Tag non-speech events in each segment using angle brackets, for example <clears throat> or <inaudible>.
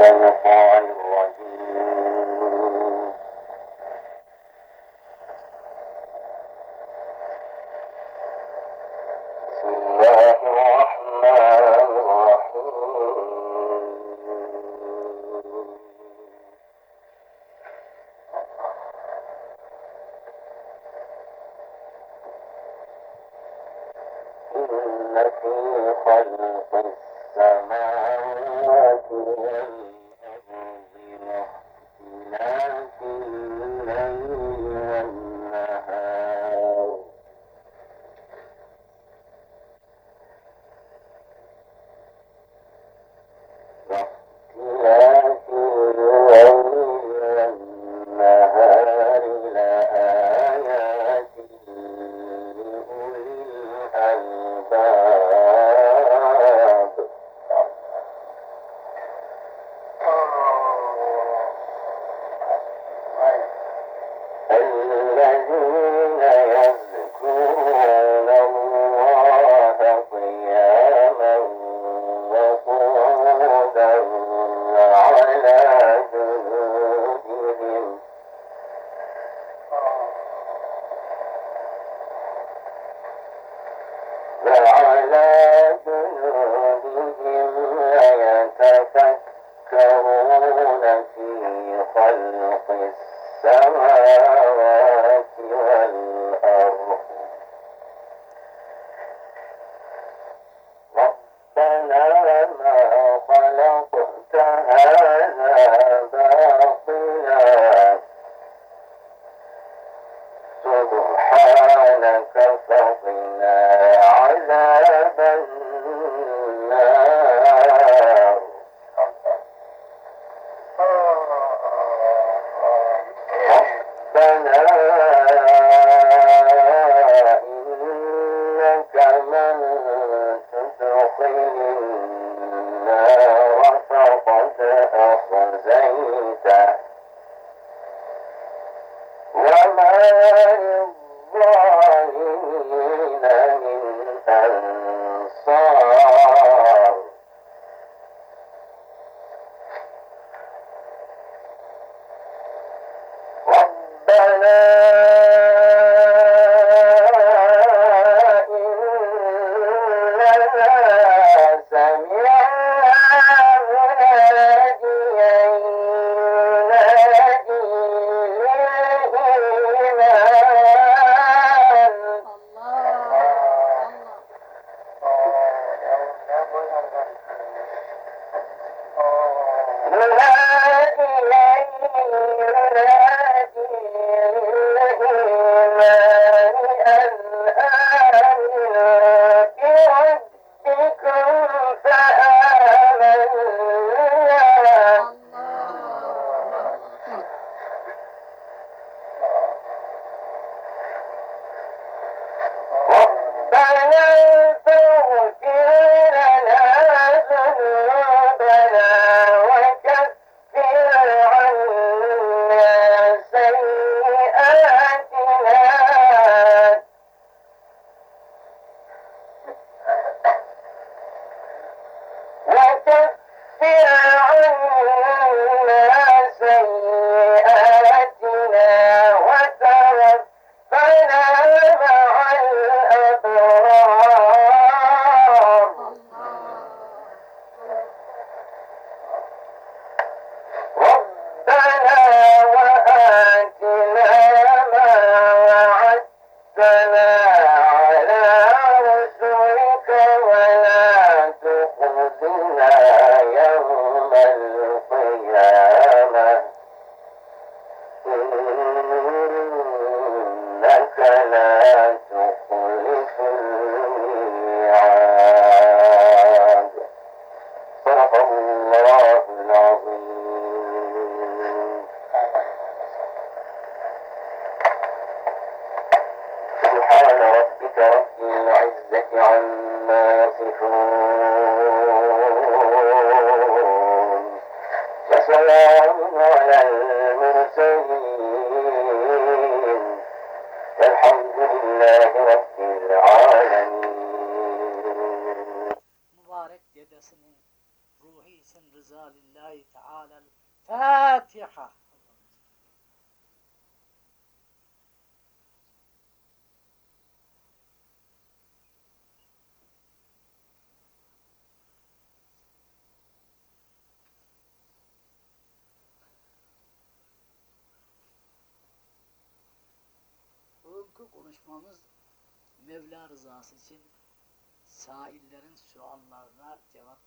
como con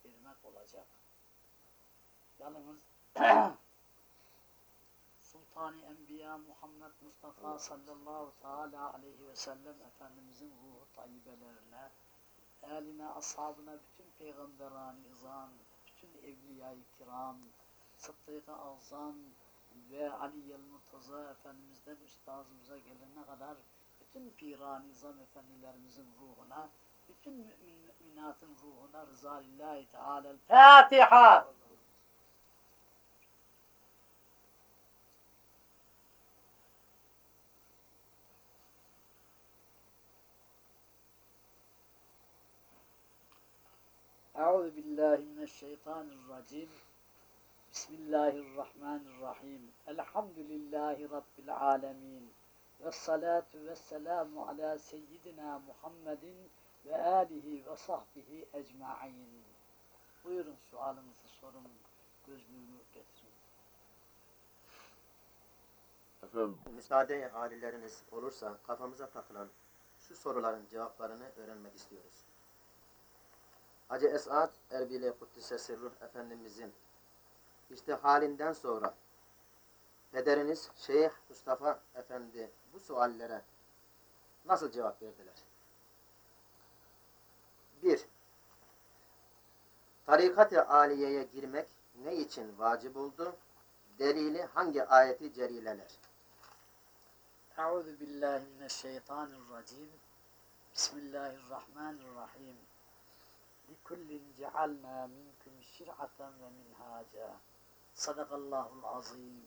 vermek olacak. Yalnız <clears throat> Sultan-ı Enbiya Muhammed Mustafa sallallahu teala aleyhi ve sellem Efendimizin ruhu tayyibelerine, eline, ashabına, bütün peygamberani izan, bütün evliya-i kiram, sıddık-ı azam ve Aliye-l Murtaza Efendimiz'den üstazımıza gelene kadar bütün piran izam efendilerimizin ruhuna, bütün mümin müminatın ruhuna rıza lillahi teala. Fatiha. أعوذ بالله من الشيطان الرجيم بسم الله الرحمن الرحيم الحمد لله رب العالمين والصلاة والسلام على seyyidina Muhammedin ve alihi ve sahbihi ecma'in. Buyurun sualınızı sorun, gözlüğümü getirin. Efendim, Müsaade halileriniz olursa kafamıza takılan şu soruların cevaplarını öğrenmek istiyoruz. Hacı Esat Erbile Kuddise Sırruh Efendimizin işte halinden sonra pederiniz Şeyh Mustafa Efendi bu suallere nasıl cevap verdiler? 1. Tarikat-ı aliyeye girmek ne için vacip oldu? Delili hangi ayeti celileler? Euzu billahi mineşşeytanirracim. Bismillahirrahmanirrahim. Likullin cealna minkum şir'aten ve minhaca. Sadakallahul azim.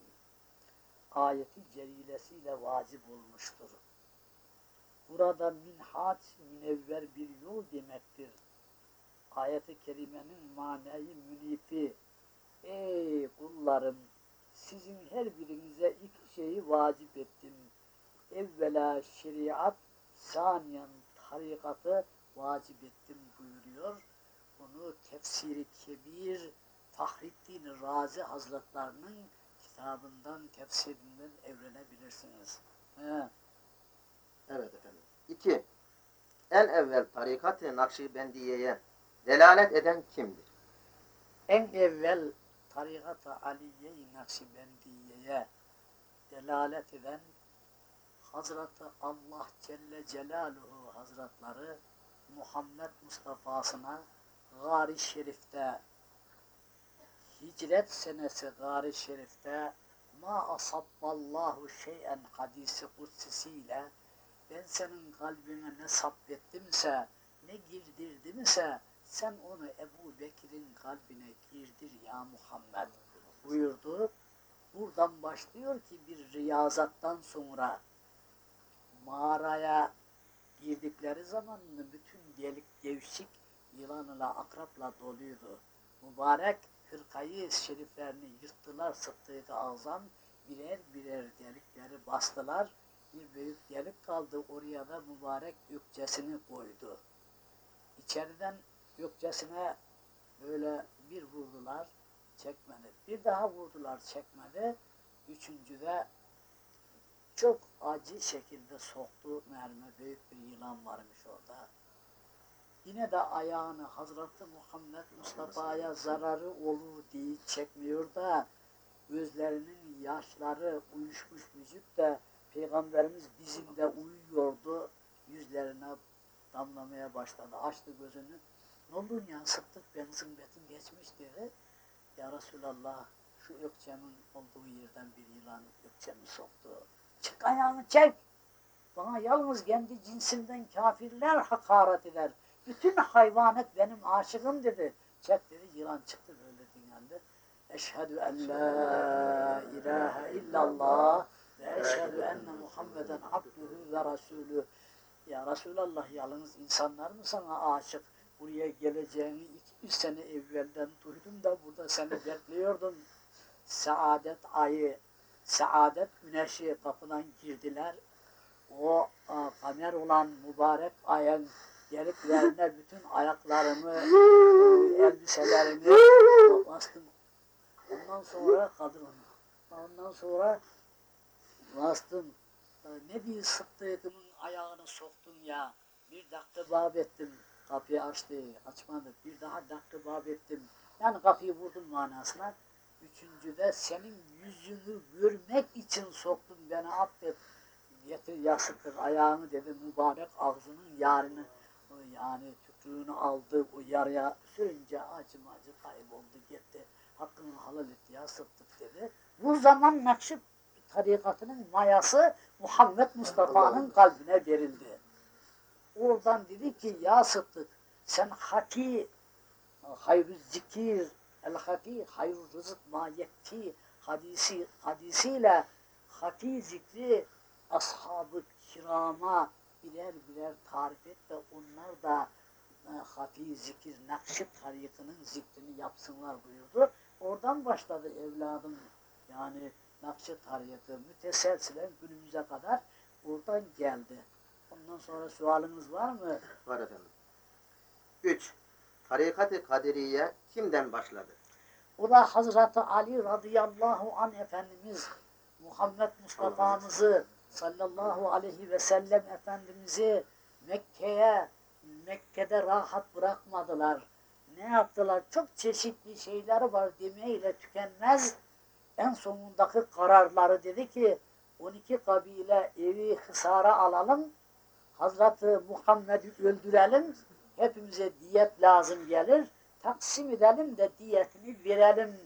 Ayeti celilesiyle vacip olmuştur. Burada minhaç münevver bir yol demektir. Ayet-i kerimenin manayı münifi. Ey kullarım! Sizin her birinize iki şeyi vacip ettim. Evvela şeriat, saniyen tarikatı vacip ettim buyuruyor. Bunu tefsiri kebir Fahrettin Razi Hazretlerinin kitabından, tefsirinden evrenebilirsiniz. He. Evet efendim. 2. En evvel tarikat-ı Nakşibendiye'ye delalet eden kimdir? En evvel tarikat-ı Aliye-i Nakşibendiye'ye delalet eden Hazreti Allah Celle Celaluhu Hazretleri Muhammed Mustafa'sına Gari Şerif'te hicret senesi Gari Şerif'te ma asabballahu şeyen hadisi kutsisiyle ben senin kalbine ne sabbettimse ne girdirdimse sen onu Ebu Bekir'in kalbine girdir ya Muhammed buyurdu. Buradan başlıyor ki bir riyazattan sonra mağaraya girdikleri zaman bütün delik devşik yılanla akrapla doluydu. Mübarek hırkayı şeriflerini yırttılar sıddık azam birer birer delikleri bastılar. Bir büyük delik kaldı oraya da mübarek gökçesini koydu. İçeriden gökçesine böyle bir vurdular çekmedi. Bir daha vurdular çekmedi. Üçüncüde çok acı şekilde soktu mermi. Büyük bir yılan varmış orada. Yine de ayağını Hazreti Muhammed Mustafa'ya zararı olur diye çekmiyor da gözlerinin yaşları uyuşmuş vücut da Peygamberimiz dizinde uyuyordu. Yüzlerine damlamaya başladı. Açtı gözünü. Ne olur ya sıktık benzin betim geçmiş dedi. Ya Resulallah şu ökçemin olduğu yerden bir yılan ökçemi soktu. Çık ayağını çek. Bana yalnız kendi cinsimden kafirler hakaret eder. Bütün hayvanet benim aşığım dedi. Çek dedi yılan çıktı böyle dünyada. Eşhedü en la ilahe illallah ve eşhedü enne Muhammeden abdühü ve rasulü. Ya Resulallah yalnız insanlar mı sana aşık? buraya geleceğini iki üç sene evvelden duydum da burada seni bekliyordum. Saadet ayı, saadet güneşi kapıdan girdiler. O a, kamer olan mübarek ayın geliklerine bütün ayaklarımı, elbiselerimi bastım. Ondan sonra kadın Ondan sonra bastım. Ne bir sıktığımın ayağını soktum ya. Bir dakika bab ettim. Kapıyı açtı, açmadı. Bir daha dakika bab ettim. Yani kapıyı vurdum manasına. Üçüncüde senin yüzünü görmek için soktum beni affet. Getir yasıktır ayağını dedi mübarek ağzının yarını yani tükrüğünü aldı o yaraya sürünce acı acı kayboldu gitti. Hakkını halal et ya dedi. Bu zaman Nakşi tarikatının mayası Muhammed Mustafa'nın kalbine verildi. Oradan dedi ki ya Sıddık sen haki hayrü zikir el haki hayrü rızık mayetti hadisi hadisiyle haki zikri ashab-ı kirama birer birer tarif et de onlar da e, hafi zikir nakşi tarikının zikrini yapsınlar buyurdu. Oradan başladı evladım yani nakşi tariki müteselsilen günümüze kadar oradan geldi. Ondan sonra sualınız var mı? Var efendim. 3. Tarikat-ı Kadiriye kimden başladı? O da Hazreti Ali radıyallahu an Efendimiz Muhammed Mustafa'mızı sallallahu aleyhi ve sellem Efendimiz'i Mekke'ye Mekke'de rahat bırakmadılar. Ne yaptılar? Çok çeşitli şeyler var demeyle tükenmez. En sonundaki kararları dedi ki 12 kabile evi hısara alalım. Hazreti Muhammed'i öldürelim. Hepimize diyet lazım gelir. Taksim edelim de diyetini verelim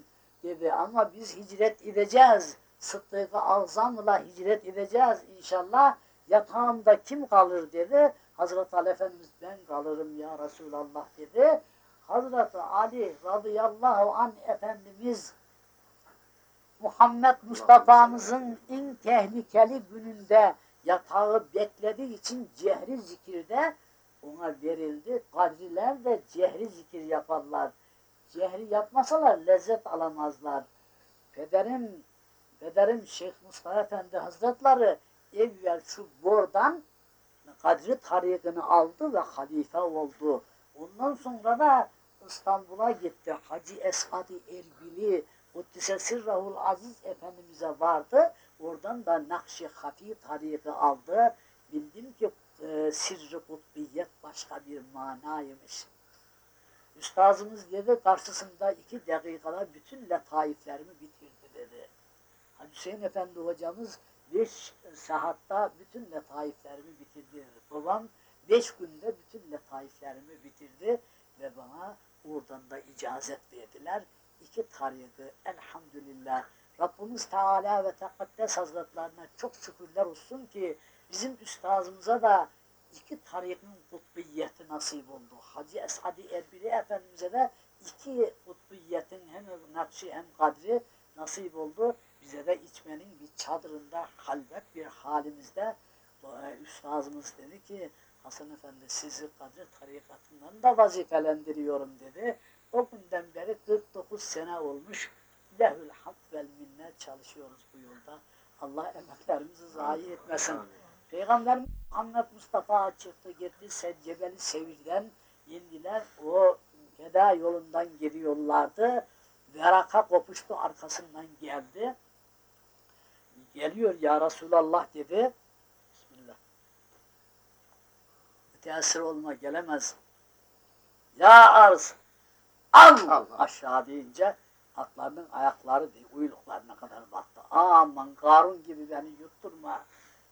dedi. Ama biz hicret edeceğiz. Sıddık-ı Azam'la hicret edeceğiz inşallah. Yatağımda kim kalır dedi. Hazreti Ali Efendimiz ben kalırım ya Resulallah dedi. Hazreti Ali radıyallahu an Efendimiz Muhammed Mustafa'mızın en tehlikeli gününde yatağı beklediği için cehri zikirde ona verildi. Kadriler de cehri zikir yaparlar. Cehri yapmasalar lezzet alamazlar. Pederim, pederim Şeyh Mustafa Efendi Hazretleri evvel şu bordan Kadri tarikini aldı ve halife oldu. Ondan sonra da İstanbul'a gitti. Hacı Esad-ı Erbili, Kuddise Sirrahul Aziz Efendimiz'e vardı. Oradan da Nakşi Hafi tariki aldı. Bildim ki e, sirri kutbiyet başka bir manaymış. Üstazımız dedi karşısında iki dakikada bütün letaiflerimi bitirdi dedi. Hacı Hüseyin Efendi hocamız beş sahatta bütün letaiflerimi bitirdi. Babam beş günde bütün letaiflerimi bitirdi ve bana oradan da icazet verdiler. İki tariki elhamdülillah Rabbimiz Teala ve Tekaddes Hazretlerine çok şükürler olsun ki bizim üstazımıza da iki tarikin kutbiyeti nasip oldu. Hacı Esad-ı Erbili Efendimiz'e de iki kutbiyetin hem nakşi hem kadri nasip oldu. Bize de içmenin bir çadırında halvet bir halimizde e, üstazımız dedi ki Hasan Efendi sizi kadri tarikatından da vazifelendiriyorum dedi. O günden beri 49 sene olmuş. Lehül hak vel minnet çalışıyoruz bu yolda. Allah emeklerimizi zayi etmesin. Peygamber Muhammed Mustafa çıktı gitti Seccebeli Sevir'den indiler. O feda yolundan gidiyorlardı. Veraka kopuştu arkasından geldi. Geliyor ya Resulallah dedi. Bismillah. Müteessir olma gelemez. Ya arz Allah. aşağı deyince atlarının ayakları değil, uyluklarına kadar baktı. Aman Karun gibi beni yutturma.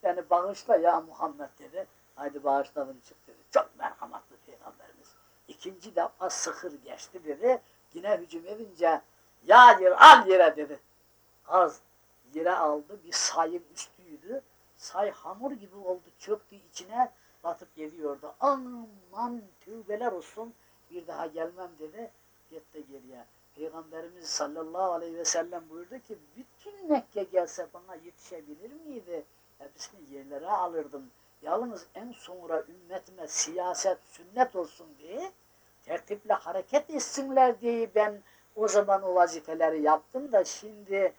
Beni bağışla ya Muhammed dedi. Haydi bağışladım çık dedi. Çok merhametli peygamberimiz. İkinci defa sıkır geçti dedi. Yine hücum edince ya yer al yere dedi. Az yere aldı bir sayın üstüydü. Say hamur gibi oldu çöktü içine batıp geliyordu. Aman tövbeler olsun bir daha gelmem dedi. Gitti geriye. Peygamberimiz sallallahu aleyhi ve sellem buyurdu ki bütün Mekke gelse bana yetişebilir miydi? Hepsini yerlere alırdım. Yalnız en sonra ümmetime siyaset sünnet olsun diye tertiple hareket etsinler diye ben o zaman o vazifeleri yaptım da şimdi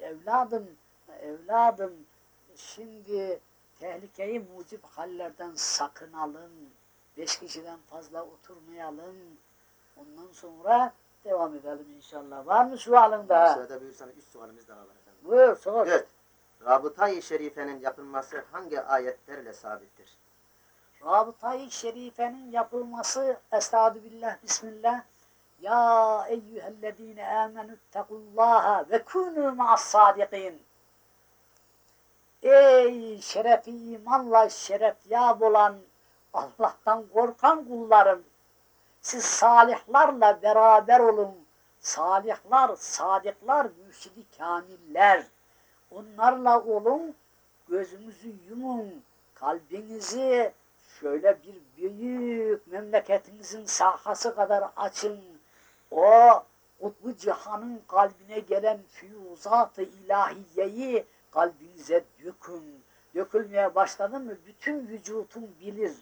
evladım, evladım şimdi tehlikeyi mucip hallerden sakınalım. Beş kişiden fazla oturmayalım. Ondan sonra devam edelim inşallah. Var mı sualın daha? Müsaade buyursanız üç sualimiz daha var efendim. Buyur sor. Evet. Rabıta-i Şerife'nin yapılması hangi ayetlerle sabittir? Rabıta-i Şerife'nin yapılması Estağfirullah Bismillah Ya eyyühellezine amenüttekullaha ve kûnû ma'as sadikin Ey şerefi imanla şeref yap olan Allah'tan korkan kullarım siz salihlarla beraber olun. Salihlar, sadıklar, mürşidi kamiller. Onlarla olun, gözünüzü yumun, kalbinizi şöyle bir büyük memleketinizin sahası kadar açın. O kutbu cihanın kalbine gelen füyuzat-ı ilahiyeyi kalbinize dökün. Dökülmeye başladı mı bütün vücutun bilir.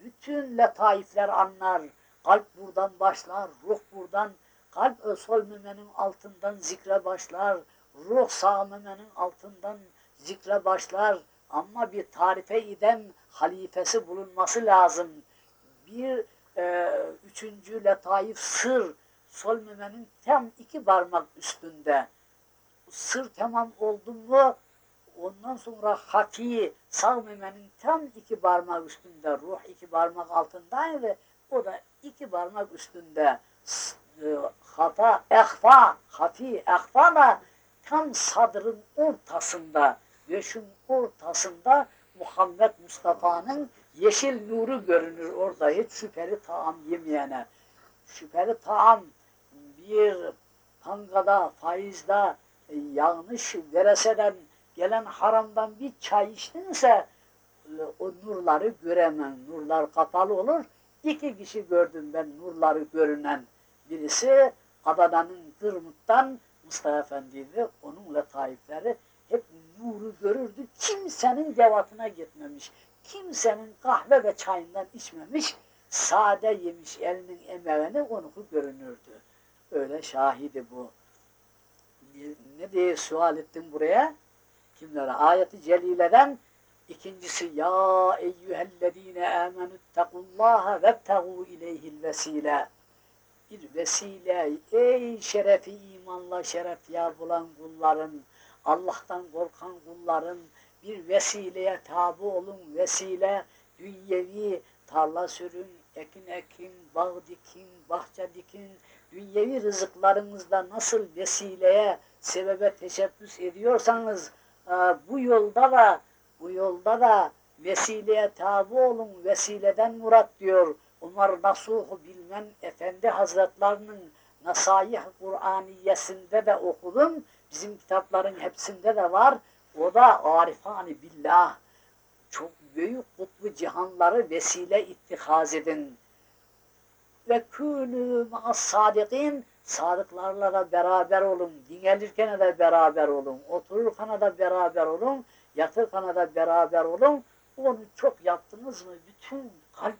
Bütün letaifler anlar. Kalp buradan başlar, ruh buradan. Kalp sol memenin altından zikre başlar. Ruh sağ memenin altından zikre başlar. Ama bir tarife eden halifesi bulunması lazım. Bir e, üçüncü letaif sır sol memenin tam iki parmak üstünde. Sır tamam oldu mu ondan sonra haki sağ memenin tam iki parmak üstünde ruh iki parmak altındaydı. O da iki parmak üstünde e, hata, ehfa, hafi, ehfa da tam sadrın ortasında, göğsün ortasında Muhammed Mustafa'nın yeşil nuru görünür orada hiç şüpheli taam yemeyene. Şüpheli taam bir pangada, faizde yanlış vereseden gelen haramdan bir çay içtinse e, o nurları göremem. Nurlar kapalı olur. İki kişi gördüm ben nurları görünen. Birisi Adana'nın Kırmut'tan Mustafa Efendi'ydi. Onun letaifleri hep nuru görürdü. Kimsenin devatına gitmemiş. Kimsenin kahve ve çayından içmemiş. Sade yemiş elinin emeğini onu görünürdü. Öyle şahidi bu. Ne diye sual ettim buraya? Kimlere? Ayeti celileden İkincisi ya eyyühellezine amenüttekullaha vebtegu ileyhil vesile. Bir vesile ey şerefi imanla şeref yar bulan kulların, Allah'tan korkan kulların bir vesileye tabi olun. Vesile dünyevi tarla sürün, ekin ekin, bağ dikin, bahçe dikin, dünyevi rızıklarınızda nasıl vesileye, sebebe teşebbüs ediyorsanız e, bu yolda da bu yolda da vesileye tabi olun, vesileden murat diyor. Umar Nasuh Bilmen Efendi Hazretlerinin Nasayih Kur'aniyesinde de okudum. Bizim kitapların hepsinde de var. O da arifani billah. Çok büyük kutbu cihanları vesile ittihaz edin. Ve ma'as sadikin sadıklarla da beraber olun. Dinlenirken de beraber olun. Otururken de beraber olun. Yatırken de beraber olun. Onu çok yaptınız mı? Bütün kalp,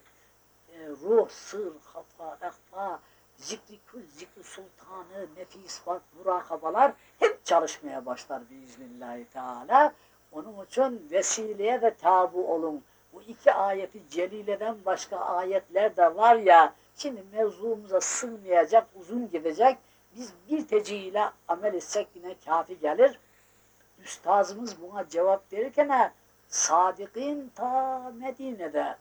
e, ruh, sır, hafa, ehfa, zikri kül, zikri sultanı, nefis, bak, murakabalar hep çalışmaya başlar biiznillahü teala. Onun için vesileye de tabu olun. Bu iki ayeti celileden başka ayetler de var ya, şimdi mevzumuza sığmayacak, uzun gidecek. Biz bir teciyle amel etsek yine kafi gelir. Üstazımız buna cevap verirken Sadık'ın ta Medine'de,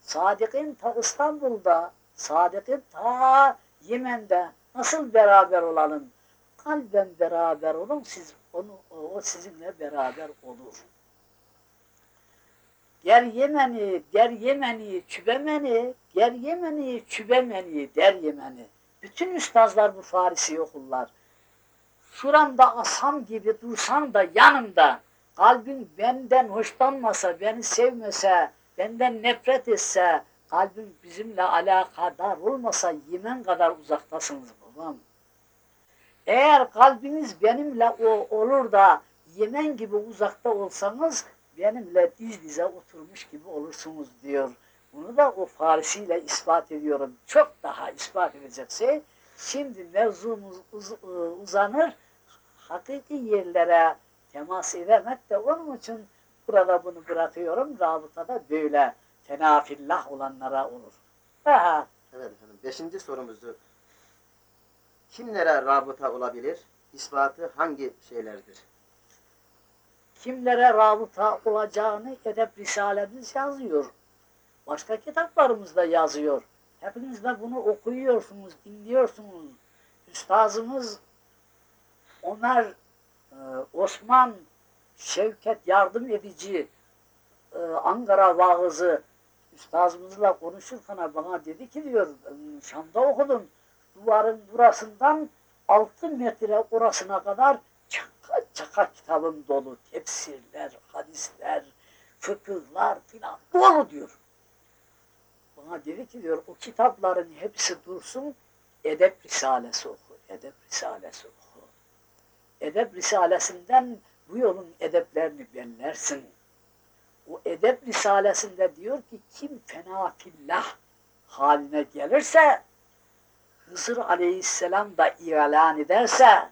Sadık'ın ta İstanbul'da, Sadık'ın ta Yemen'de nasıl beraber olalım? Kalben beraber olun, siz onu o sizinle beraber olur. Ger Yemeni, der Yemeni, çübemeni, ger Yemeni, çübemeni, der Yemeni. Bütün üstazlar bu Farisi okullar. Şuramda asam gibi dursan da yanımda, kalbin benden hoşlanmasa, beni sevmese, benden nefret etse, kalbin bizimle alakadar olmasa yemen kadar uzaktasınız babam. Eğer kalbiniz benimle o olur da yemen gibi uzakta olsanız benimle diz dize oturmuş gibi olursunuz diyor. Bunu da o Farisiyle ispat ediyorum. Çok daha ispat edecek şey. Şimdi mevzumuz uz- e, uzanır, hakiki yerlere temas edemek de onun için burada bunu bırakıyorum. Rabıtada böyle tenafillah olanlara olur. Aha, Evet efendim. Beşinci sorumuzu kimlere rabıta olabilir? İspatı hangi şeylerdir? kimlere rabıta olacağını edep risalemiz yazıyor. Başka kitaplarımızda yazıyor. Hepiniz de bunu okuyorsunuz, dinliyorsunuz. Üstazımız Ömer, e, Osman, Şevket yardım edici, e, Ankara vaazı üstazımızla konuşurken bana dedi ki diyor, "Ben Şam'da okudum. Duvarın burasından 6 metre orasına kadar çaka çaka kitabım dolu. Tefsirler, hadisler, fıkıhlar filan dolu diyor. Bana dedi ki diyor o kitapların hepsi dursun edep risalesi oku. Edep risalesi oku. Edep risalesinden bu yolun edeplerini bellersin. O edep risalesinde diyor ki kim fena fillah haline gelirse Hızır aleyhisselam da ilan ederse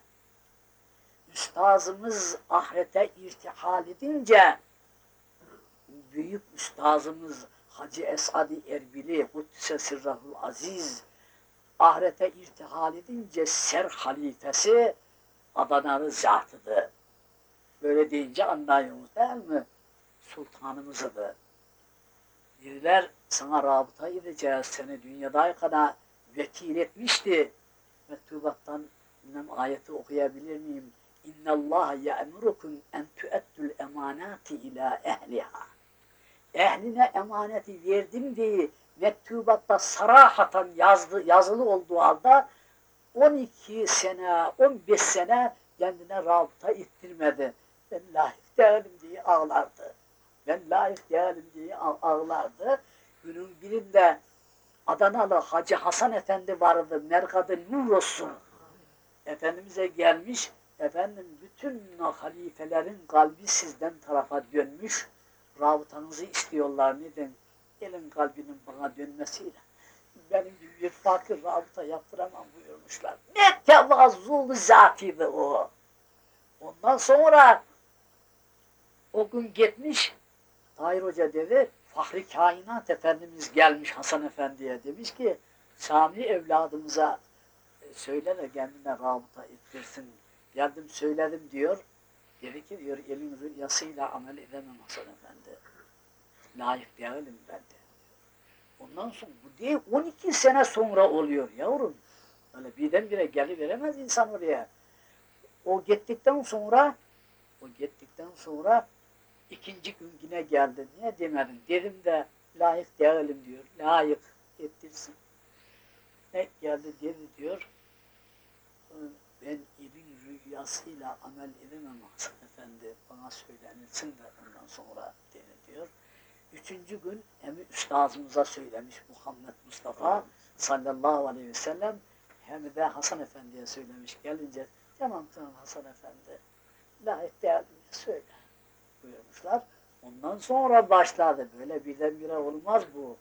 üstazımız ahirete irtihal edince büyük üstazımız Hacı Esadi Erbili Kuddise Sirrahul Aziz ahirete irtihal edince ser halifesi Adanalı zatıdır. Böyle deyince anlıyorsunuz değil mi? Sultanımızdı. Biriler sana rabıta edeceğiz seni dünyadayken vekil etmişti. Mektubattan bilmem ayeti okuyabilir miyim? İnna Allah ya'murukum en tu'addul emanati ila ehliha. Ehline emaneti verdim diye mektubatta sarahatan yazdı, yazılı olduğu halde 12 sene, 15 sene kendine rabıta ettirmedi. Ben layık değilim diye ağlardı. Ben layık değilim diye ağ- ağlardı. Günün birinde Adanalı Hacı Hasan Efendi vardı. Merkadı nur olsun. Efendimiz'e gelmiş. Efendim bütün halifelerin kalbi sizden tarafa dönmüş. Rabıtanızı istiyorlar. Neden? Elin kalbinin bana dönmesiyle. Benim gibi bir fakir rabıta yaptıramam buyurmuşlar. Ne tevazzulu zatıydı o. Ondan sonra o gün gitmiş Tahir Hoca dedi Fahri Kainat Efendimiz gelmiş Hasan Efendi'ye demiş ki Sami evladımıza e, söyle de kendine rabıta ettirsin. Geldim söyledim diyor. Dedi ki diyor elin rüyasıyla amel edemem Hasan Efendi. Layık değilim ben de. Ondan sonra bu değil 12 sene sonra oluyor yavrum. Öyle birdenbire geliveremez insan oraya. O gittikten sonra o gittikten sonra ikinci gün yine geldi. Niye demedin? Dedim de layık değilim diyor. Layık ettirsin. Ne geldi dedi diyor. Ben elin rüyasıyla amel edemem Efendi. Bana söylenilsin de ondan sonra dedi diyor. Üçüncü gün Emi Üstazımıza söylemiş Muhammed Mustafa sallallahu aleyhi ve sellem hem de Hasan Efendi'ye söylemiş gelince tamam tamam Hasan Efendi layık değerli söyle buyurmuşlar. Ondan sonra başladı. Böyle birdenbire olmaz bu.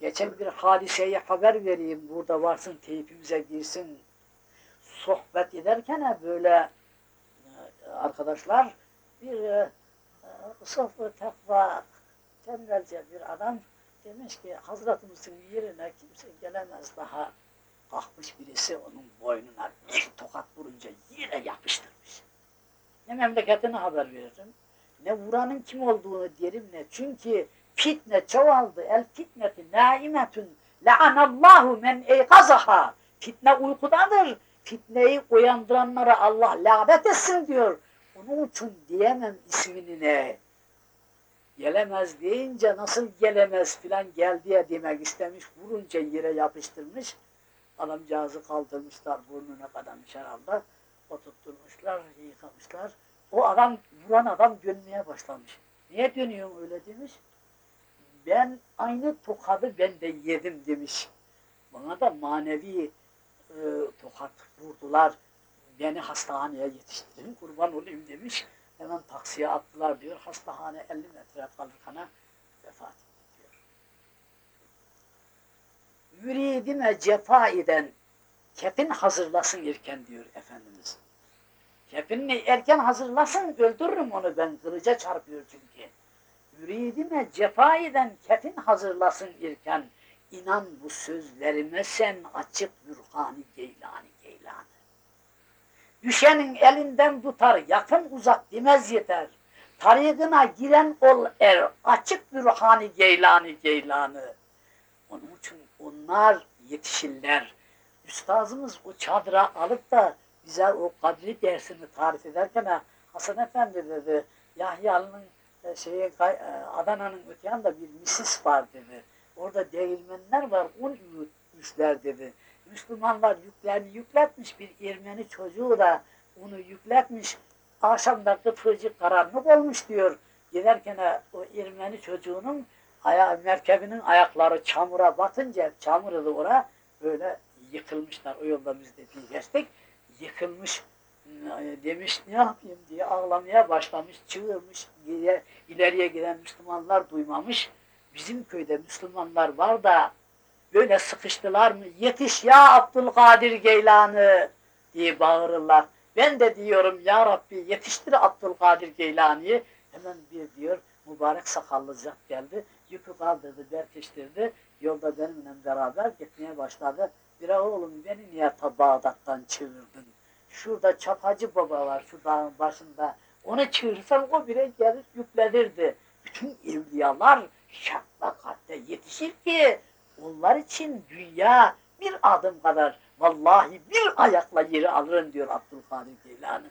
Geçen bir hadiseyi haber vereyim. Burada varsın teypimize girsin. Sohbet ederken böyle e, arkadaşlar bir e, e, sıfır takva tembelce bir adam demiş ki Hazretimizin yerine kimse gelemez daha. Kalkmış birisi onun boynuna bir tokat vurunca yere yapıştırmış. Ne memleketine haber veririm, ne vuranın kim olduğunu derim ne. Çünkü fitne çoğaldı. El fitneti naimetun la'anallahu men eykazaha. Fitne uykudadır. Fitneyi uyandıranlara Allah lanet etsin diyor. Onun için diyemem ismini ne. Gelemez deyince nasıl gelemez filan gel diye demek istemiş. Vurunca yere yapıştırmış. Adamcağızı kaldırmışlar burnuna kadar herhalde. Oturtturmuşlar, yıkamışlar. O adam, vuran adam dönmeye başlamış. Niye dönüyorsun öyle demiş. Ben aynı tokadı ben de yedim demiş. Bana da manevi e, tokat vurdular. Beni hastaneye yetiştirin kurban olayım demiş. Hemen taksiye attılar diyor. Hastahane 50 metre kalırkana vefat etti diyor. müridime cefa eden kefin hazırlasın erken diyor Efendimiz. Kefinini erken hazırlasın öldürürüm onu ben kılıca çarpıyor çünkü. Müridime cefa eden kefin hazırlasın erken. İnan bu sözlerime sen açık Bürhani Geylani. Düşenin elinden tutar yakın uzak demez yeter. Tarikına giren ol er açık Bürhani Geylani Geylani. Onun için onlar yetişirler. Üstazımız o çadıra alıp da bize o kadri dersini tarif ederken ha, Hasan Efendi dedi Yahya'nın e, şeye, e, Adana'nın öte yanında bir misis var dedi. Orada değirmenler var, un üyütmüşler dedi. Müslümanlar yüklerini yükletmiş, bir Ermeni çocuğu da onu yükletmiş. Akşamda kıpkırcık karanlık olmuş diyor. Giderken o Ermeni çocuğunun aya, merkebinin ayakları çamura batınca, çamurdu ora, böyle yıkılmışlar. O yolda biz de geçtik. Yıkılmış demiş ne yapayım diye ağlamaya başlamış, çığırmış. İleriye giden Müslümanlar duymamış. Bizim köyde Müslümanlar var da böyle sıkıştılar mı? Yetiş ya Abdülkadir Geylani diye bağırırlar. Ben de diyorum ya Rabbi yetiştir Abdülkadir Geylani'yi. Hemen bir diyor mübarek sakallı zat geldi. Yükü kaldırdı, berkiştirdi. Yolda benimle beraber gitmeye başladı. Bir oğlum beni niye ta Bağdat'tan çevirdin? Şurada Çapacı Baba var şu dağın başında. Onu çevirsen o bire gelir yüklenirdi. Bütün evliyalar şaklakatte yetişir ki onlar için dünya bir adım kadar vallahi bir ayakla yeri alırım diyor Abdülkadir Geylani.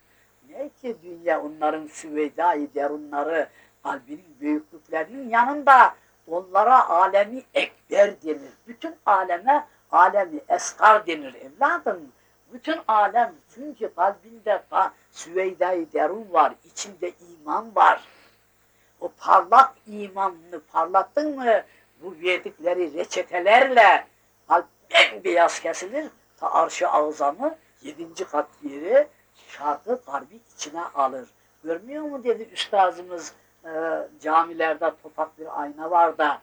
Ne ki dünya onların süveyda-i derunları kalbinin büyüklüklerinin yanında onlara alemi ekber denir. Bütün aleme alemi eskar denir evladım. Bütün alem çünkü kalbinde ka- süveyda-i derun var, içinde iman var. O parlak imanını parlattın mı bu verdikleri reçetelerle kalp beyaz kesilir. Ta arşı ağzamı yedinci kat yeri şarkı kalbi içine alır. Görmüyor mu dedi üstazımız e, camilerde topak bir ayna var da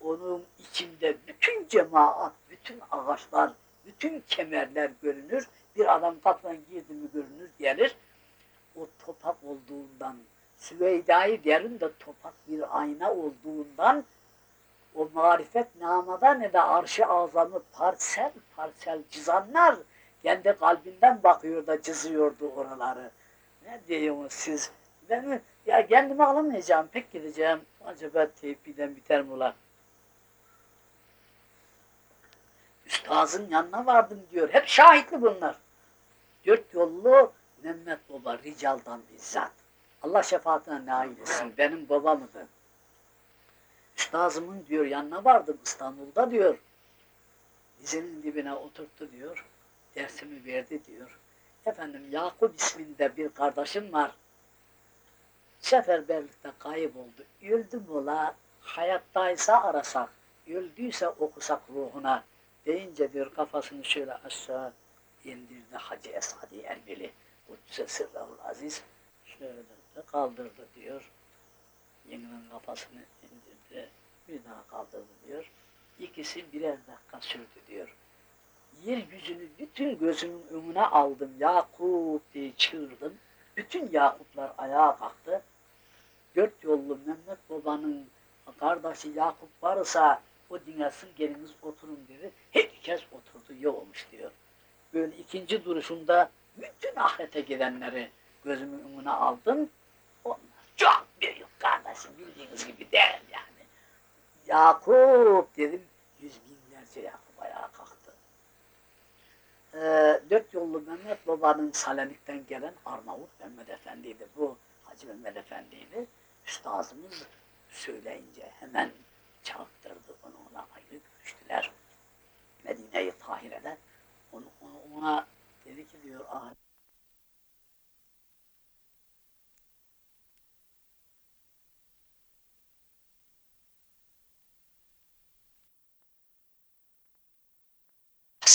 onun içinde bütün cemaat, bütün ağaçlar, bütün kemerler görünür. Bir adam kapıdan girdi mi görünür gelir. O topak olduğundan, Süveyda-i derin de topak bir ayna olduğundan o marifet namada ne de arşı azamı parsel parsel çizanlar kendi kalbinden bakıyor da çiziyordu oraları. Ne diyorsunuz siz? Ben? Ya kendimi alamayacağım, pek gideceğim. Acaba tevhiden biter mi ulan? Üstazın yanına vardım diyor. Hep şahitli bunlar. Dört yollu Mehmet Baba Rical'dan bizzat. Allah şefaatine nail etsin. Benim babamdı. Üstazımın diyor yanına vardım İstanbul'da diyor. Dizinin dibine oturttu diyor. Dersimi verdi diyor. Efendim Yakup isminde bir kardeşim var. Seferberlikte kayboldu. Öldü mü la? Hayattaysa arasak. Öldüyse okusak ruhuna. Deyince diyor kafasını şöyle aşağı indirdi Hacı Esadi Erbili. Kudüs'e sırrahul aziz. Şöyle de kaldırdı diyor. Yeninin kafasını daha kaldırdı diyor. İkisi birer dakika sürdü diyor. Yeryüzünü bütün gözümün önüne aldım. Yakup diye çığırdım. Bütün Yakuplar ayağa kalktı. Dört yollu Mehmet Baba'nın kardeşi Yakup varsa o dinlesin geliniz oturun dedi. Herkes oturdu yok olmuş diyor. Böyle ikinci duruşunda bütün ahirete gidenleri gözümün önüne aldım. Onlar çok büyük kardeşim bildiğiniz gibi değil yani. Yakup dedim. Yüz binlerce Yakup ayağa kalktı. Ee, dört yollu Mehmet Baba'nın Selanik'ten gelen Arnavut Mehmet Efendi'ydi. Bu Hacı Mehmet Efendi'ydi. Üstazımız söyleyince hemen çağırttırdı onu ona ayrı görüştüler. Medine-i Tahire'de onu, onu, ona dedi ki diyor ah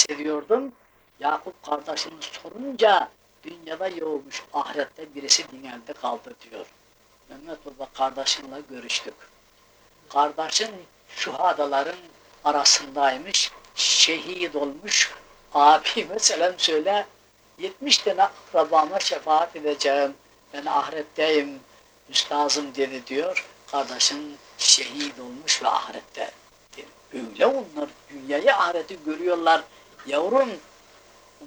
bahsediyordum. Yakup kardeşini sorunca dünyada yoğulmuş ahirette birisi dinelde kaldı diyor. Mehmet Baba kardeşinle görüştük. Kardeşin şuhadaların arasındaymış. şehit olmuş abime selam söyle. 70 tane akrabama şefaat edeceğim. Ben ahiretteyim. Üstazım dedi diyor. Kardeşin şehit olmuş ve ahirette. Öyle onlar dünyayı ahireti görüyorlar. Yavrum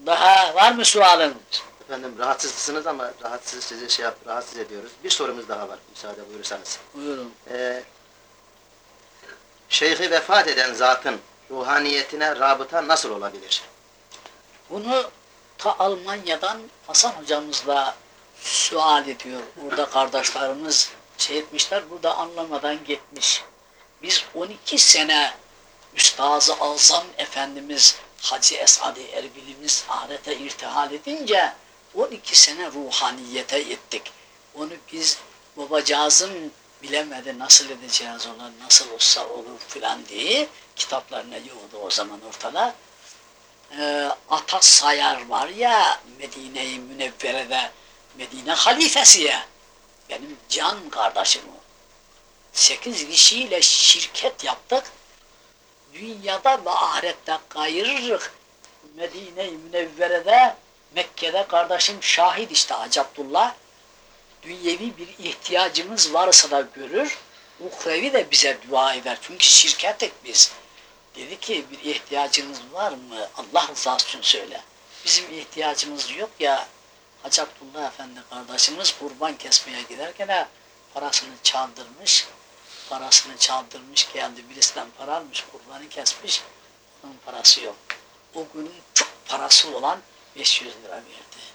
daha var mı sualın? Efendim rahatsızsınız ama rahatsız sizi şey yap, rahatsız ediyoruz. Bir sorumuz daha var müsaade buyurursanız. Buyurun. Ee, şeyhi vefat eden zatın ruhaniyetine rabıta nasıl olabilir? Bunu ta Almanya'dan Hasan hocamızla sual ediyor. Burada kardeşlerimiz şey etmişler, burada anlamadan gitmiş. Biz 12 sene Üstazı Azam Efendimiz Hacı Esad-ı Erbil'imiz ahirete irtihal edince 12 sene ruhaniyete ettik. Onu biz babacağızım bilemedi nasıl edeceğiz ona, nasıl olsa olur filan diye kitaplarına yoğdu o zaman ortada e, Ata Sayar var ya Medine-i Münevvere'de Medine halifesi ya benim can kardeşim o. Sekiz kişiyle şirket yaptık. Dünyada ve ahirette kayırırız. Medine-i Münevvere'de Mekke'de kardeşim şahit işte Hacı Abdullah. Dünyevi bir ihtiyacımız varsa da görür. Uhrevi de bize dua eder. Çünkü şirkettik biz. Dedi ki bir ihtiyacınız var mı? Allah rızası için söyle. Bizim ihtiyacımız yok ya. Hacı Abdullah Efendi kardeşimiz kurban kesmeye giderken de parasını çaldırmış. Parasını çaldırmış geldi birisinden para almış kurbanı kesmiş. Onun parası yok. O günün çok parası olan 500 lira verdi.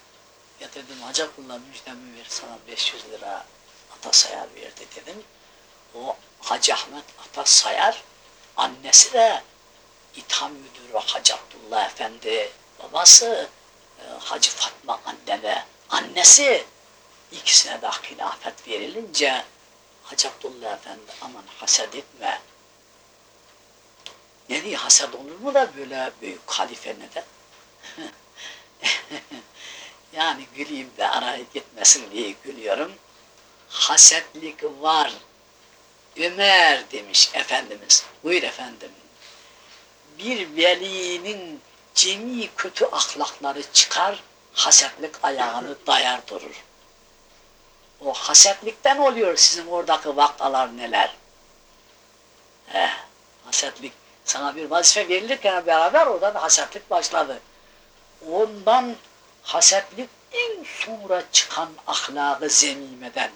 Ya dedim Hacı Abdullah müjdemi ver sana 500 lira Atasayar verdi dedim. O Hacı Ahmet Atasayar annesi de İtham Müdürü Hacı Abdullah Efendi, babası e, Hacı Fatma annene, annesi ikisine de hilafet verilince Hacı Abdullah Efendi aman haset etme. Ne diye haset olur mu da böyle büyük halife neden? <laughs> yani güleyim de araya gitmesin diye gülüyorum. Hasetlik var. Ömer demiş Efendimiz. Buyur efendim bir velinin cemi kötü ahlakları çıkar, hasetlik ayağını dayar durur. O hasetlikten oluyor sizin oradaki vaktalar neler. Eh, hasetlik. Sana bir vazife verilirken beraber orada da hasetlik başladı. Ondan hasetlik en sonra çıkan ahlakı zemimeden.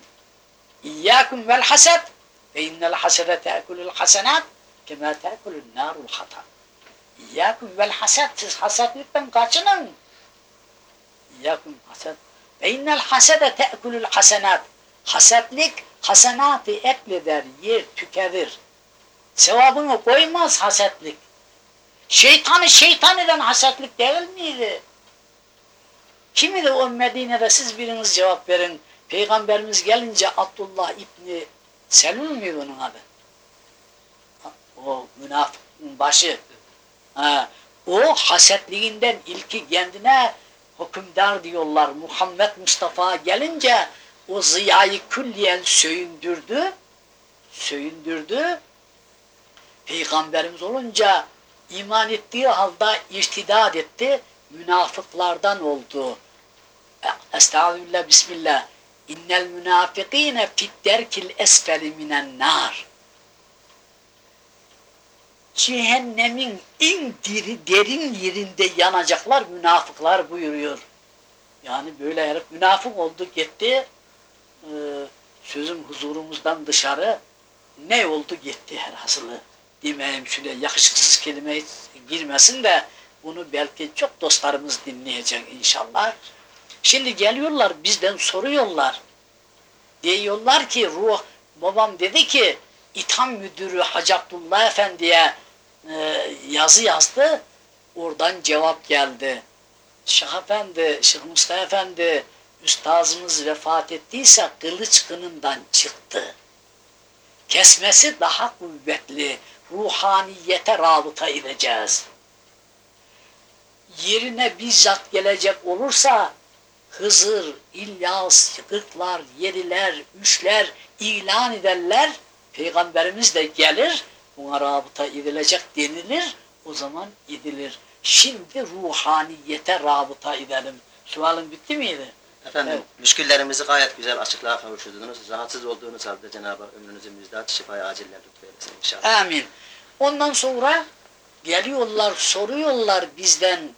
İyyâküm vel haset ve innel hasede te'kulul hasenat kema te'kulun narul hatat. İyyâküm vel haset. Siz hasetlikten kaçının. İyyâküm haset. Ve innel hasede te'kulul hasenat. Hasetlik hasenatı ekleder, yer, tükerir. Sevabını koymaz hasetlik. Şeytanı şeytan eden hasetlik değil miydi? Kimi de o Medine'de siz biriniz cevap verin. Peygamberimiz gelince Abdullah İbni Selül müydü onun adı? O münafıkın başı. Ha, o hasetliğinden ilki kendine hükümdar diyorlar. Muhammed Mustafa gelince o ziyayı külliyen söyündürdü. Söyündürdü. Peygamberimiz olunca iman ettiği halde irtidat etti. Münafıklardan oldu. Estağfirullah, Bismillah. İnnel münafikine fit derkil esfeli minen nar cehennemin en diri, derin yerinde yanacaklar münafıklar buyuruyor. Yani böyle herif münafık oldu gitti, ee, sözüm huzurumuzdan dışarı ne oldu gitti her hasılı. Demeyeyim şöyle yakışıksız kelime girmesin de bunu belki çok dostlarımız dinleyecek inşallah. Şimdi geliyorlar bizden soruyorlar. Diyorlar ki ruh babam dedi ki İtham Müdürü Hacı Abdullah Efendi'ye e, yazı yazdı. Oradan cevap geldi. Şeyh Efendi, Şeyh Mustafa Efendi üstazımız vefat ettiyse kılıç kınından çıktı. Kesmesi daha kuvvetli. Ruhaniyete rabıta edeceğiz. Yerine bizzat gelecek olursa Hızır, İlyas, Gırklar, Yediler, Üçler ilan ederler. Peygamberimiz de gelir buna rabıta edilecek denilir. o zaman edilir. Şimdi ruhaniyete rabıta edelim. Sualın bitti miydi? Efendim Evet. müşküllerimizi gayet güzel açıklığa kavuşturdunuz. Rahatsız olduğunuz halde Cenab-ı Hak ömrünüzü müjdat, şifayı aciller lütfeylesin inşallah. Amin. Ondan sonra geliyorlar, soruyorlar bizden.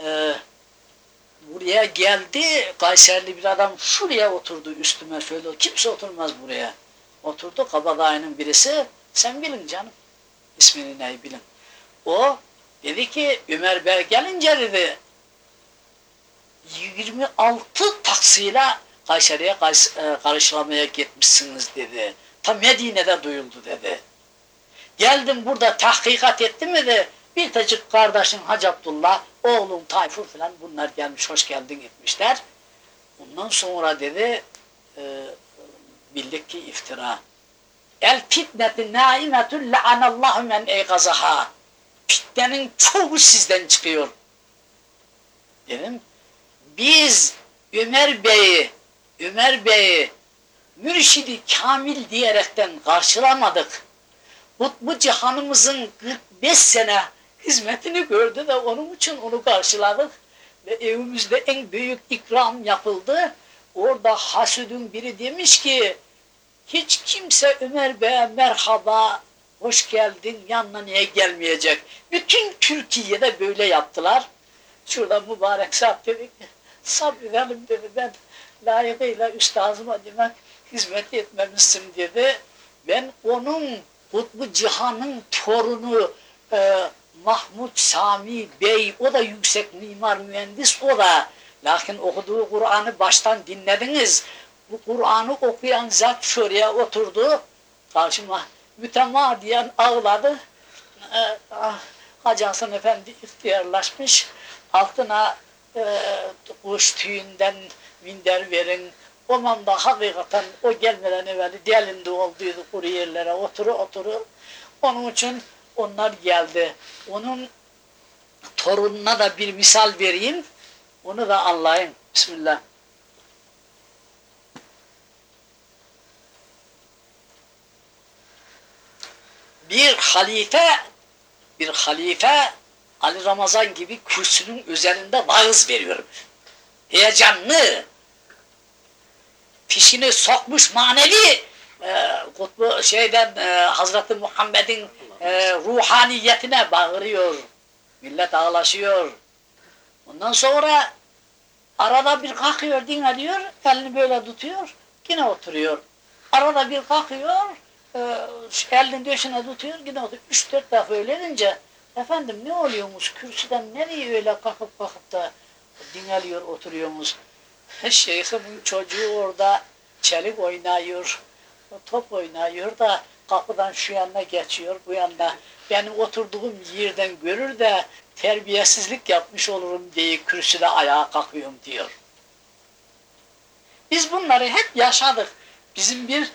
e, buraya geldi, Kayserli bir adam şuraya oturdu üstüme şöyle. Kimse oturmaz buraya. Oturdu kabadayının birisi. Sen bilin canım. İsmini ne bilin. O dedi ki Ömer Bey gelince dedi 26 taksiyle Kayseri'ye kays- e, karşılamaya gitmişsiniz dedi. Ta Medine'de duyuldu dedi. Geldim burada tahkikat ettim mi de bir tacık kardeşin Hacı Abdullah, oğlum Tayfur falan bunlar gelmiş hoş geldin etmişler. Ondan sonra dedi e, bildik ki iftira. El fitneti naimetun la'anallahu men eygazaha. Fitnenin çoğu sizden çıkıyor. Dedim. Biz Ömer Bey'i, Ömer Bey'i mürşidi kamil diyerekten karşılamadık. Kutbu Cihan'ımızın 45 sene hizmetini gördü de onun için onu karşıladık. Ve evimizde en büyük ikram yapıldı. Orada Hasud'un biri demiş ki hiç kimse Ömer Bey'e merhaba, hoş geldin, yanına niye gelmeyecek? Bütün Türkiye'de böyle yaptılar. Şurada mübarek zat dedi ki, sabredelim dedi ben layıkıyla üstazıma demek hizmet etmemişsin dedi. Ben onun Kutbu Cihan'ın torunu e, Mahmud Sami Bey, o da yüksek mimar mühendis o da. Lakin okuduğu Kur'an'ı baştan dinlediniz. Bu Kur'an'ı okuyan zat şuraya oturdu. Karşıma mütemadiyen ağladı. E, ah, Hacı Hasan Efendi ihtiyarlaşmış. Altına e, kuş tüyünden minder verin. O manda hakikaten o gelmeden evvel delinde olduydu kuru yerlere oturu oturu. Onun için onlar geldi. Onun torununa da bir misal vereyim. Onu da anlayın. Bismillah. Bir halife, bir halife Ali Ramazan gibi kürsünün üzerinde vaaz veriyor. Heyecanlı, fişini sokmuş manevi e, kutbu şeyden e, Hazreti Muhammed'in e, ruhaniyetine bağırıyor. Millet ağlaşıyor. Ondan sonra arada bir kalkıyor dinliyor, elini böyle tutuyor, yine oturuyor. Arada bir kalkıyor, e, elini döşüne tutuyor, oturuyor. Üç dört defa öyle edince, efendim ne oluyormuş, kürsüden nereye öyle kalkıp kalkıp da dinliyor, oturuyormuş. Şeyhimin çocuğu orada çelik oynuyor, top oynuyor da kapıdan şu yanına geçiyor, bu yanına. Benim oturduğum yerden görür de terbiyesizlik yapmış olurum diye kürsüde ayağa kalkıyorum diyor. Biz bunları hep yaşadık. Bizim bir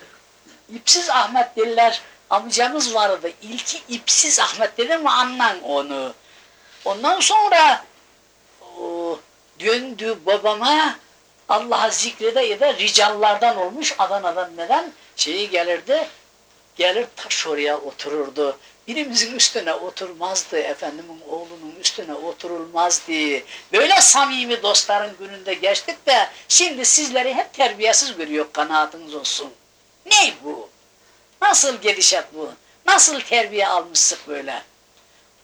ipsiz Ahmet derler amcamız vardı. İlki ipsiz Ahmet dedi mi anlan onu. Ondan sonra o, döndü babama Allah'a zikrede eder ricallardan olmuş Adana'dan neden şeyi gelirdi gelir taş oraya otururdu. Birimizin üstüne oturmazdı efendimin oğlunun üstüne oturulmazdı. Böyle samimi dostların gününde geçtik de şimdi sizleri hep terbiyesiz görüyor kanaatiniz olsun. Ne bu? Nasıl gelişet bu? Nasıl terbiye almışsık böyle?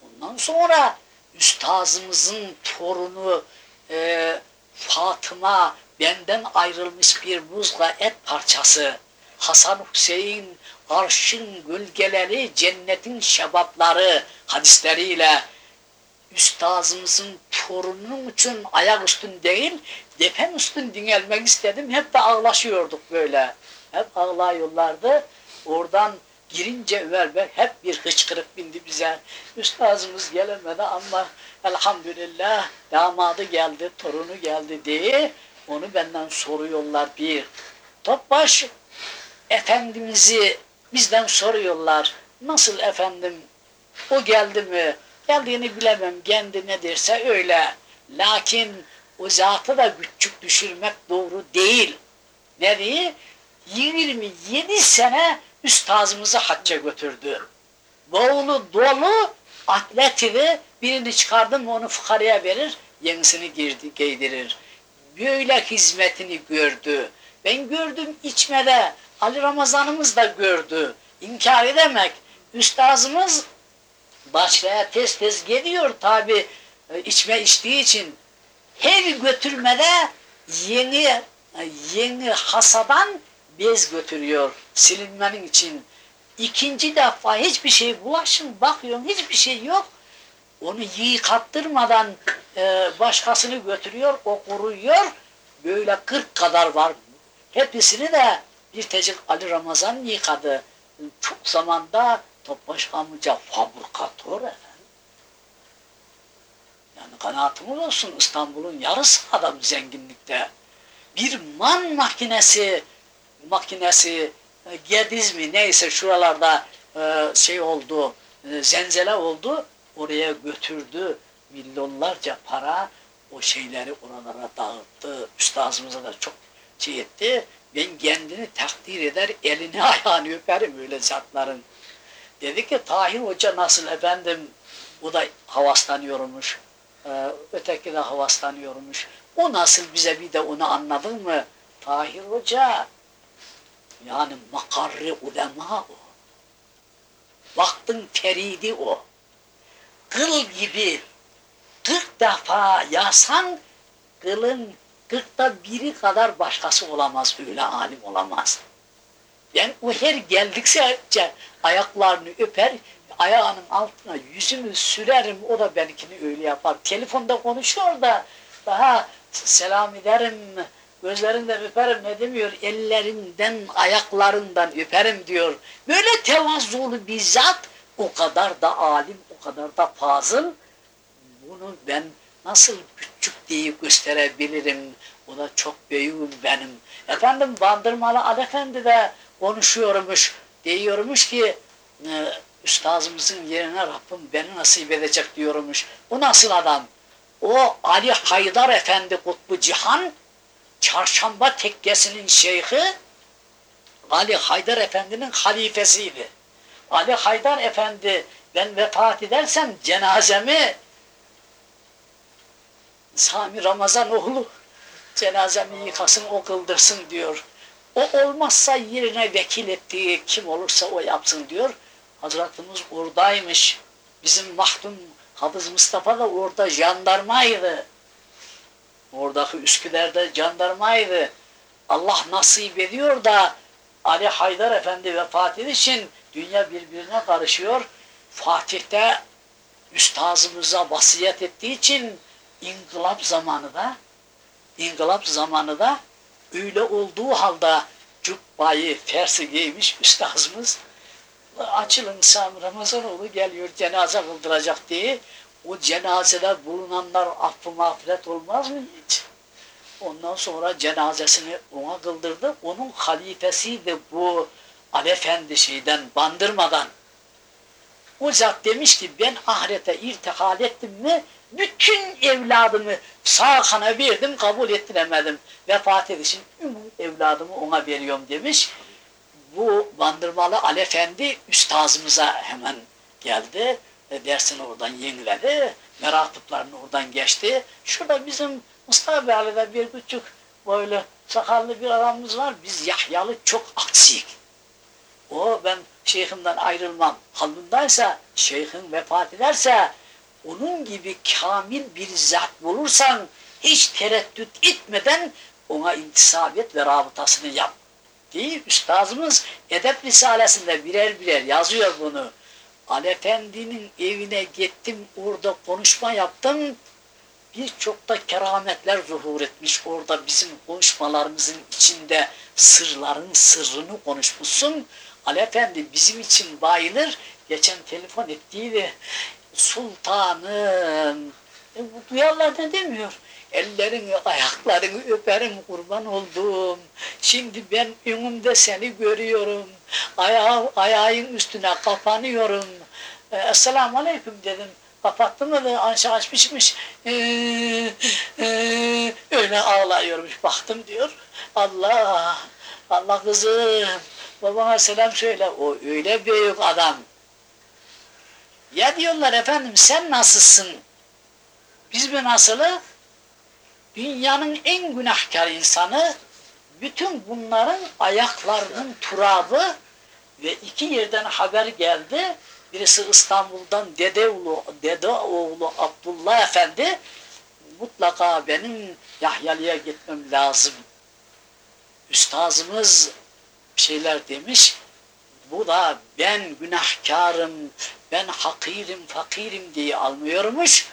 Ondan sonra üstazımızın torunu e, Fatıma benden ayrılmış bir buzla et parçası. Hasan Hüseyin arşın gölgeleri, cennetin şebapları hadisleriyle üstazımızın torununun için ayak üstün değil, depen üstün dinelmek istedim. Hep de ağlaşıyorduk böyle. Hep ağlıyorlardı. Oradan girince Ömer Bey hep bir hıçkırık bindi bize. Üstazımız gelemedi ama elhamdülillah damadı geldi, torunu geldi diye onu benden soruyorlar bir. Topbaş Efendimiz'i bizden soruyorlar. Nasıl efendim? O geldi mi? Geldiğini bilemem. Kendi ne derse öyle. Lakin o zatı da küçük düşürmek doğru değil. Ne? 27 sene üstazımızı hacca götürdü. Boğulu dolu Atletivi birini çıkardım onu fukaraya verir, yenisini girdi, giydirir. Böyle hizmetini gördü. Ben gördüm içmede, Ali Ramazanımız da gördü. İnkar edemek. Üstazımız başlaya tez tez geliyor tabi içme içtiği için. Her götürmede yeni yeni hasadan bez götürüyor silinmenin için. İkinci defa hiçbir şey bulaşın bakıyorum hiçbir şey yok. Onu yıkattırmadan e, başkasını götürüyor, o kuruyor. Böyle 40 kadar var. Hepsini de bir tecik Ali Ramazan yıkadı. Çok zamanda Topbaş amca fabrikatör efendim. Yani kanaatımız olsun İstanbul'un yarısı adam zenginlikte. Bir man makinesi makinesi e, Gediz mi neyse şuralarda e, şey oldu, e, zenzele oldu, oraya götürdü milyonlarca para o şeyleri oralara dağıttı. Üstazımıza da çok şey etti. Ben kendini takdir eder, elini <laughs> ayağını öperim öyle zatların. Dedi ki Tahir Hoca nasıl efendim? O da havaslanıyormuş. Ee, öteki de havaslanıyormuş. O nasıl bize bir de onu anladın mı? Tahir Hoca yani makarri ulema o. Vaktin feridi o. Kıl gibi kırk defa yasan kılın kırkta biri kadar başkası olamaz, öyle alim olamaz. Ben o her geldikçe ayaklarını öper, ayağının altına yüzümü sürerim, o da benimkini öyle yapar. Telefonda konuşuyor da daha selam ederim, gözlerinden öperim ne demiyor, ellerinden, ayaklarından öperim diyor. Böyle tevazzulu bir zat, o kadar da alim, o kadar da fazıl. Bunu ben nasıl küçük diye gösterebilirim, o da çok büyüğüm benim. Efendim Bandırmalı Ali Efendi de konuşuyormuş, diyormuş ki e, üstazımızın yerine Rabbim beni nasip edecek diyormuş. O nasıl adam? O Ali Haydar Efendi Kutbu Cihan, Çarşamba Tekkesi'nin şeyhi, Ali Haydar Efendi'nin halifesiydi. Ali Haydar Efendi ben vefat edersem cenazemi Sami Ramazan oğlu cenazemi yıkasın o kıldırsın diyor. O olmazsa yerine vekil ettiği kim olursa o yapsın diyor. Hazretimiz oradaymış. Bizim mahdum Hafız Mustafa da orada jandarmaydı. Oradaki Üsküdar'da jandarmaydı. Allah nasip ediyor da Ali Haydar Efendi vefat için dünya birbirine karışıyor. Fatih'te üstazımıza vasiyet ettiği için inkılap zamanı da inkılap zamanı da öyle olduğu halde cübbayı fersi giymiş üstazımız açılın Sami Ramazanoğlu geliyor cenaze kıldıracak diye o cenazede bulunanlar affı mağfiret olmaz mı hiç? Ondan sonra cenazesini ona kıldırdı. Onun halifesiydi bu Ali Efendi şeyden bandırmadan. O zat demiş ki ben ahirete irtihal ettim mi bütün evladımı sağ kana verdim kabul ettiremedim. Vefat edişin evladımı ona veriyorum demiş. Bu Bandırmalı Ali Efendi üstazımıza hemen geldi. E, dersini oradan yeniledi. Meraklıklarını oradan geçti. Şurada bizim Mustafa Bey'le bir küçük böyle sakallı bir adamımız var. Biz Yahyalı çok aksik. O ben şeyhimden ayrılmam. Halbundaysa şeyhin vefat ederse onun gibi kamil bir zat bulursan hiç tereddüt etmeden ona intisap et ve rabıtasını yap. Diye üstazımız Edep Risalesi'nde birer birer yazıyor bunu. Ali Efendi'nin evine gittim, orada konuşma yaptım. Birçok da kerametler zuhur etmiş orada bizim konuşmalarımızın içinde sırların sırrını konuşmuşsun. Ali Efendi bizim için bayılır. Geçen telefon ettiydi sultanım. E, duyarlar ne demiyor? Ellerini, ayaklarını öperim kurban oldum. Şimdi ben önümde seni görüyorum. Ayağı, ayağın üstüne kapanıyorum. E, Esselamu Aleyküm dedim. Kapattım da anşa açmışmış. Ee, e, öyle ağlıyormuş. Baktım diyor. Allah, Allah kızım. Babana selam söyle. O öyle büyük adam. Ya diyorlar efendim sen nasılsın? Biz mi nasılı? Dünyanın en günahkar insanı bütün bunların ayaklarının turabı ve iki yerden haber geldi. Birisi İstanbul'dan Dedeoğlu, Dedeoğlu Abdullah Efendi mutlaka benim Yahyalı'ya gitmem lazım. Üstazımız bir şeyler demiş. Bu da ben günahkarım, ben hakirim, fakirim diye almıyormuş.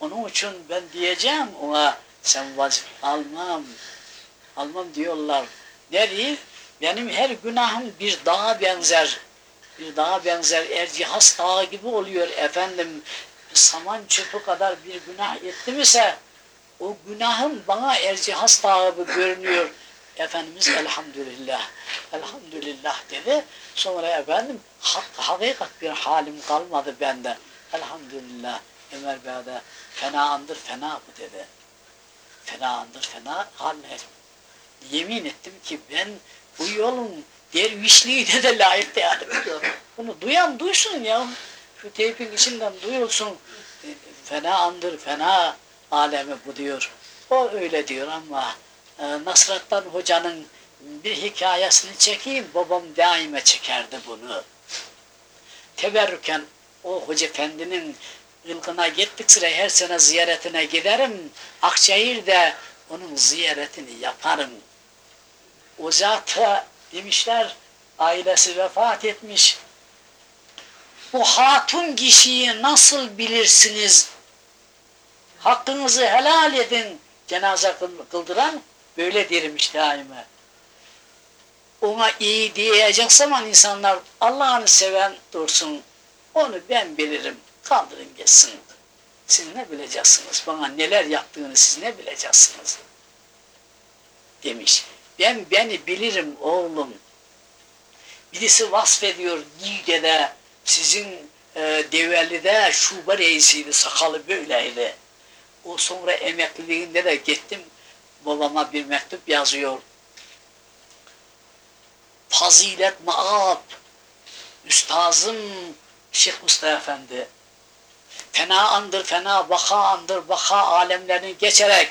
Onun için ben diyeceğim ona sen vazife almam, almam diyorlar. Diyeyim? Benim her günahım bir dağa benzer. Bir dağa benzer. Ercihas dağı gibi oluyor efendim. Saman çöpü kadar bir günah ettim ise o günahım bana Ercihas dağı gibi görünüyor. Efendimiz elhamdülillah, elhamdülillah dedi. Sonra efendim hak, hakikat bir halim kalmadı bende. Elhamdülillah. Ömer Bey de fena andır fena bu dedi. Fena andır fena haline. Yemin ettim ki ben bu yolun dervişliğine de layık değilim. Bunu duyan duysun ya. Şu teypin içinden duyulsun. Fena andır fena alemi bu diyor. O öyle diyor ama e, Nasrattan Hoca'nın bir hikayesini çekeyim. Babam daime çekerdi bunu. Teberrüken o Hoca Efendi'nin ılkına gittik sıra her sene ziyaretine giderim. Akçayır'da onun ziyaretini yaparım. O zata demişler ailesi vefat etmiş. Bu hatun kişiyi nasıl bilirsiniz? Hakkınızı helal edin cenaze kıl- kıldıran böyle dermiş daima. Ona iyi diyecek zaman insanlar Allah'ını seven dursun. Onu ben bilirim. Kaldırın geçsin. Siz ne bileceksiniz? Bana neler yaptığını siz ne bileceksiniz? Demiş. Ben beni bilirim oğlum. Birisi vasfediyor Niğde'de sizin e, Develi'de şube reisiydi, sakalı böyleydi. O sonra emekliliğinde de gittim babama bir mektup yazıyor. Fazilet maab, üstazım Şeyh Mustafa Efendi. Fena andır, fena vaka andır, vaka alemlerini geçerek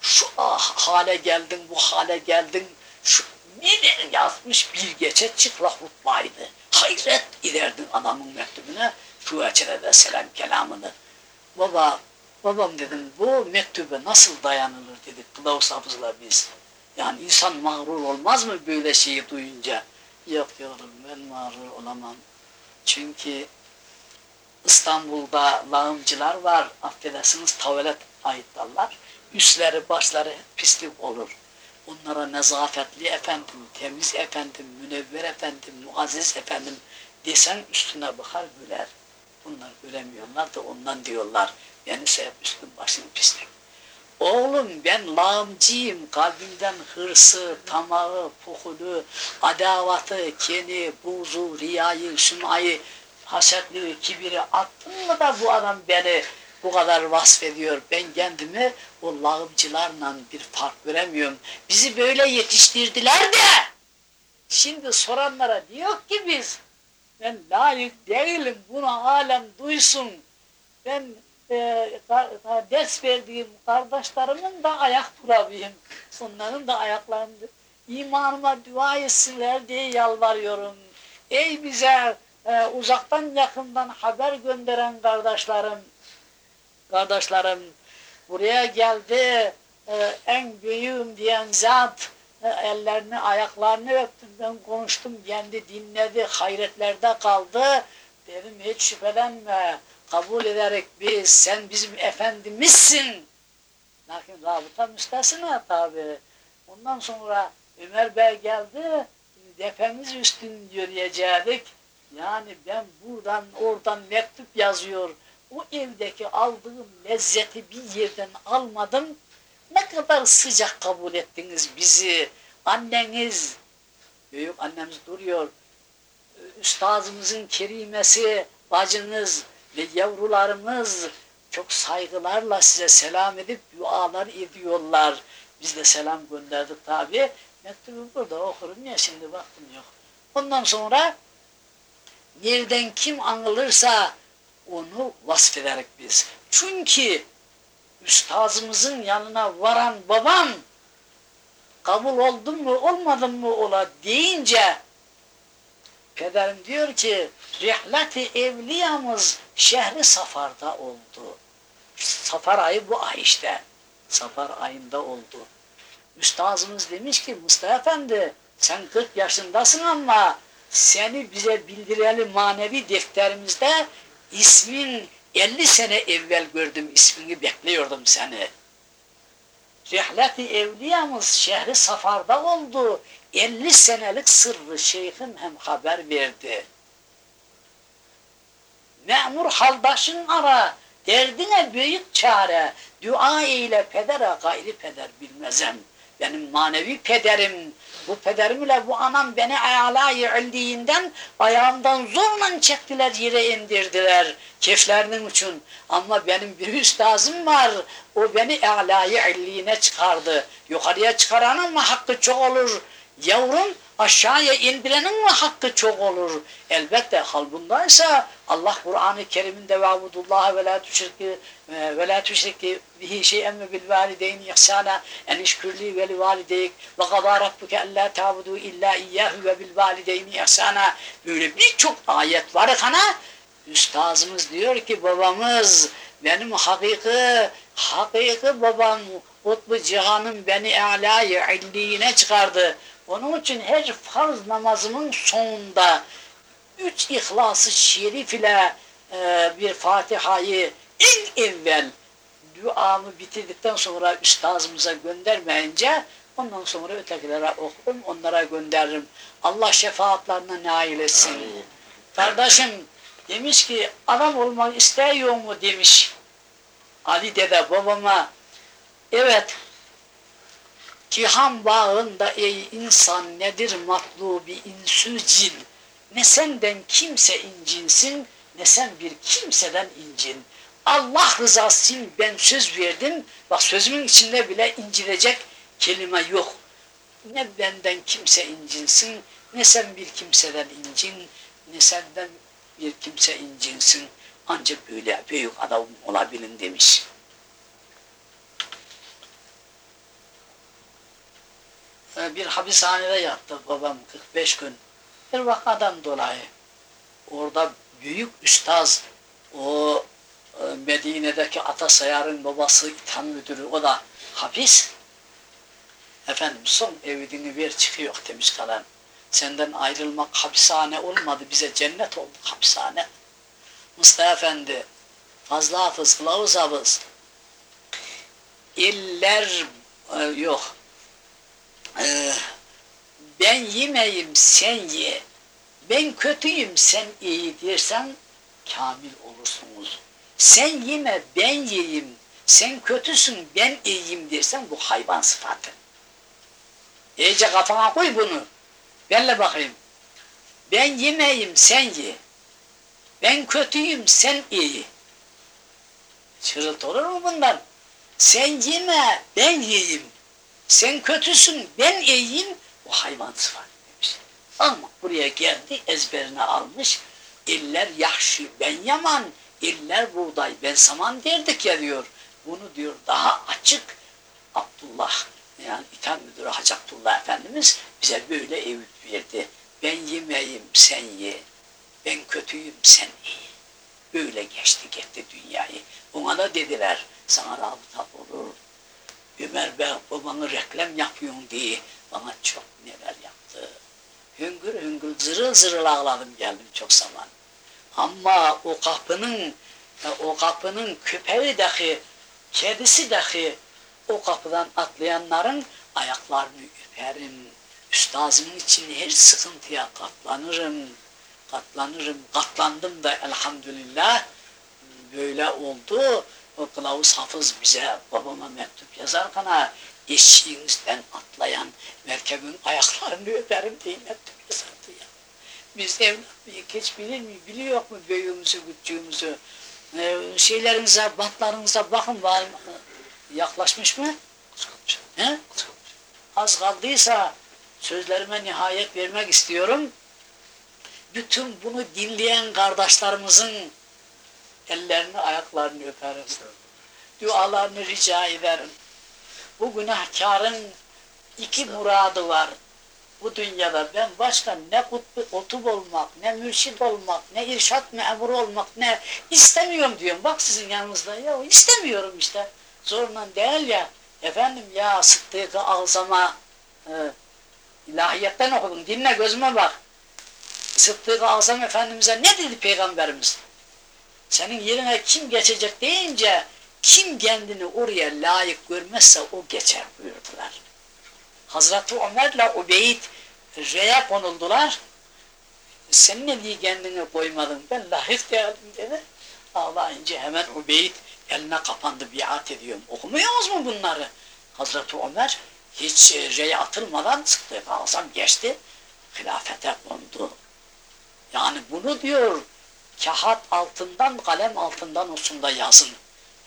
şu ah, hale geldin, bu hale geldin, şu neler yazmış bir gece çıkla hutbaydı. Hayret ederdin adamın mektubuna, şu açıda selam kelamını. Baba, babam dedim bu mektuba nasıl dayanılır dedik Kılavuz Hafız'la biz. Yani insan mağrur olmaz mı böyle şeyi duyunca? Yok yavrum ben mağrur olamam. Çünkü İstanbul'da lağımcılar var. Affedersiniz tuvalet ayıtlarlar. Üstleri başları pislik olur. Onlara nezafetli efendim, temiz efendim, münevver efendim, muazzez efendim desen üstüne bakar güler. Bunlar gülemiyorlar da ondan diyorlar. Beni sev üstün başın pislik. Oğlum ben lağımcıyım. Kalbimden hırsı, tamağı, puhulu, adavatı, kini, buzu, riyayı, sümayı, hasetliği, kibiri attın mı da bu adam beni bu kadar vasfediyor. Ben kendimi o lağımcılarla bir fark göremiyorum. Bizi böyle yetiştirdiler de şimdi soranlara diyor ki biz ben layık değilim bunu alem duysun. Ben e, ders verdiğim kardeşlerimin de ayak durabileyim. Onların da ayaklarını imanıma dua etsinler diye yalvarıyorum. Ey bize e, uzaktan yakından haber gönderen kardeşlerim, kardeşlerim buraya geldi e, en büyüğüm diyen zat e, ellerini ayaklarını öptüm ben konuştum kendi dinledi hayretlerde kaldı. Dedim hiç şüphelenme kabul ederek biz sen bizim efendimizsin. Lakin rabıta müstesna tabi. Ondan sonra Ömer Bey geldi defemiz üstün yürüyecektik yani ben buradan oradan mektup yazıyor o evdeki aldığım lezzeti bir yerden almadım. Ne kadar sıcak kabul ettiniz bizi. Anneniz, büyük annemiz duruyor. Üstazımızın kerimesi, bacınız ve yavrularımız çok saygılarla size selam edip dualar ediyorlar. Biz de selam gönderdik tabi. Mektubu burada okurum ya şimdi vaktim yok. Ondan sonra nereden kim anılırsa onu vasfederek biz. Çünkü üstazımızın yanına varan babam kabul oldun mu olmadın mı ola deyince pederim diyor ki rihlet-i evliyamız şehri safarda oldu. Safar ayı bu ay işte. Safar ayında oldu. Üstazımız demiş ki Mustafa Efendi sen 40 yaşındasın ama seni bize bildirelim manevi defterimizde ismin 50 sene evvel gördüm ismini bekliyordum seni. Rihlet-i Evliyamız şehri safarda oldu. 50 senelik sırrı şeyhim hem haber verdi. Memur haldaşın ara, derdine büyük çare, dua eyle pedere gayri peder bilmezem. Benim manevi pederim, bu pederim ile bu anam beni alayı ildiğinden ayağımdan zorla çektiler yere indirdiler keflerinin için. Ama benim bir üstazım var, o beni alayı illiğine çıkardı. Yukarıya çıkaranın mı hakkı çok olur? Yavrum aşağıya indirenin mi hakkı çok olur? Elbette hal bundaysa Allah Kur'an-ı Kerim'inde ve abudullah ve la tüşriki ve la tüşriki bihi şey'en ve bil valideyni ihsana en işkürli ve li valideyk ve kadâ rabbuke en la ta'budu illa iyyâhu ve bil valideyni ihsana böyle birçok ayet var kana üstazımız diyor ki babamız benim hakiki hakiki babam Kutbu Cihan'ın beni âlâ-i illiğine çıkardı. Onun için her farz namazımın sonunda üç İhlas-ı Şerif ile e, bir Fatiha'yı en evvel duamı bitirdikten sonra üstazımıza göndermeyince ondan sonra ötekilere okurum, onlara gönderirim. Allah şefaatlerine nail etsin. Amin. Kardeşim demiş ki adam olmak istiyor mu demiş. Ali dede babama evet Cihan bağında ey insan nedir matlubi insü cin? Ne senden kimse incinsin, ne sen bir kimseden incin. Allah rızası için ben söz verdim. Bak sözümün içinde bile incilecek kelime yok. Ne benden kimse incinsin, ne sen bir kimseden incin, ne senden bir kimse incinsin. Ancak böyle büyük adam olabilin demiş. Bir hapishanede yattı babam 45 gün. Bir vakadan dolayı. Orada büyük üstaz o e, Medine'deki Atasayar'ın babası İthan müdürü o da hapis. Efendim son evidini ver çıkıyor demiş kalem. Senden ayrılmak hapishane olmadı bize cennet oldu hapishane. Mustafa Efendi Fazla Hafız, Kılavuz Hafız iller e, yok ee, ben yemeyim sen ye, ben kötüyüm sen iyi dersen kamil olursunuz. Sen yeme ben yiyeyim, sen kötüsün ben iyiyim dersen bu hayvan sıfatı. İyice kafana koy bunu. Benle bakayım. Ben yemeyim sen ye. Ben kötüyüm sen iyi. Çırıltı olur mu bundan? Sen yeme ben yiyeyim. Sen kötüsün, ben iyiyim, o hayvan sıfatı demiş. Ama buraya geldi, ezberine almış. İller yahşi, ben yaman, iller buğday, ben saman derdik ya diyor. Bunu diyor daha açık Abdullah, yani İtham Müdürü Hacı Abdullah Efendimiz bize böyle evit verdi. Ben yemeyim, sen ye. Ben kötüyüm, sen iyi. Böyle geçti gitti dünyayı. Ona da dediler, sana rabıta olur, Ömer Bey babanı reklam yapıyorsun diye bana çok neler yaptı. Hüngür hüngür zırıl zırıl ağladım geldim çok zaman. Ama o kapının o kapının köpeği dahi, kedisi dahi o kapıdan atlayanların ayaklarını öperim. Üstazımın için her sıkıntıya katlanırım. Katlanırım. Katlandım da elhamdülillah böyle oldu o kılavuz hafız bize babama mektup yazarken eşiğinizden atlayan merkebin ayaklarını öperim diye mektup yazardı ya. Biz evlat hiç bilir mi? Biliyor mu büyüğümüzü, küçüğümüzü? Ee, şeylerinize, bantlarınıza bakın var mı? Yaklaşmış mı? He? Az kaldıysa sözlerime nihayet vermek istiyorum. bütün bunu dinleyen kardeşlerimizin ellerini ayaklarını öperim. Dualarını rica ederim. Bu günahkarın iki muradı var bu dünyada. Ben başka ne kutbu, kutup olmak, ne mürşid olmak, ne irşat memuru olmak, ne istemiyorum diyorum. Bak sizin yanınızda ya istemiyorum işte. Zorla değil ya. Efendim ya Sıddık-ı Azam'a e, ilahiyetten okudum. Dinle gözüme bak. Sıddık-ı Azam Efendimiz'e ne dedi Peygamberimiz? Senin yerine kim geçecek deyince kim kendini oraya layık görmezse o geçer buyurdular. Hazreti Ömer'le Ubeyd Re'ye konuldular. Sen ne diye kendini koymadın? Ben layık değilim dedi. Ağlayınca hemen Ubeyd eline kapandı biat ediyorum. Okumuyoruz mu bunları? Hazreti Ömer hiç Re'ye atılmadan Sıddık Azam geçti. Hilafete kondu. Yani bunu diyor kağıt altından kalem altından olsun da yazın.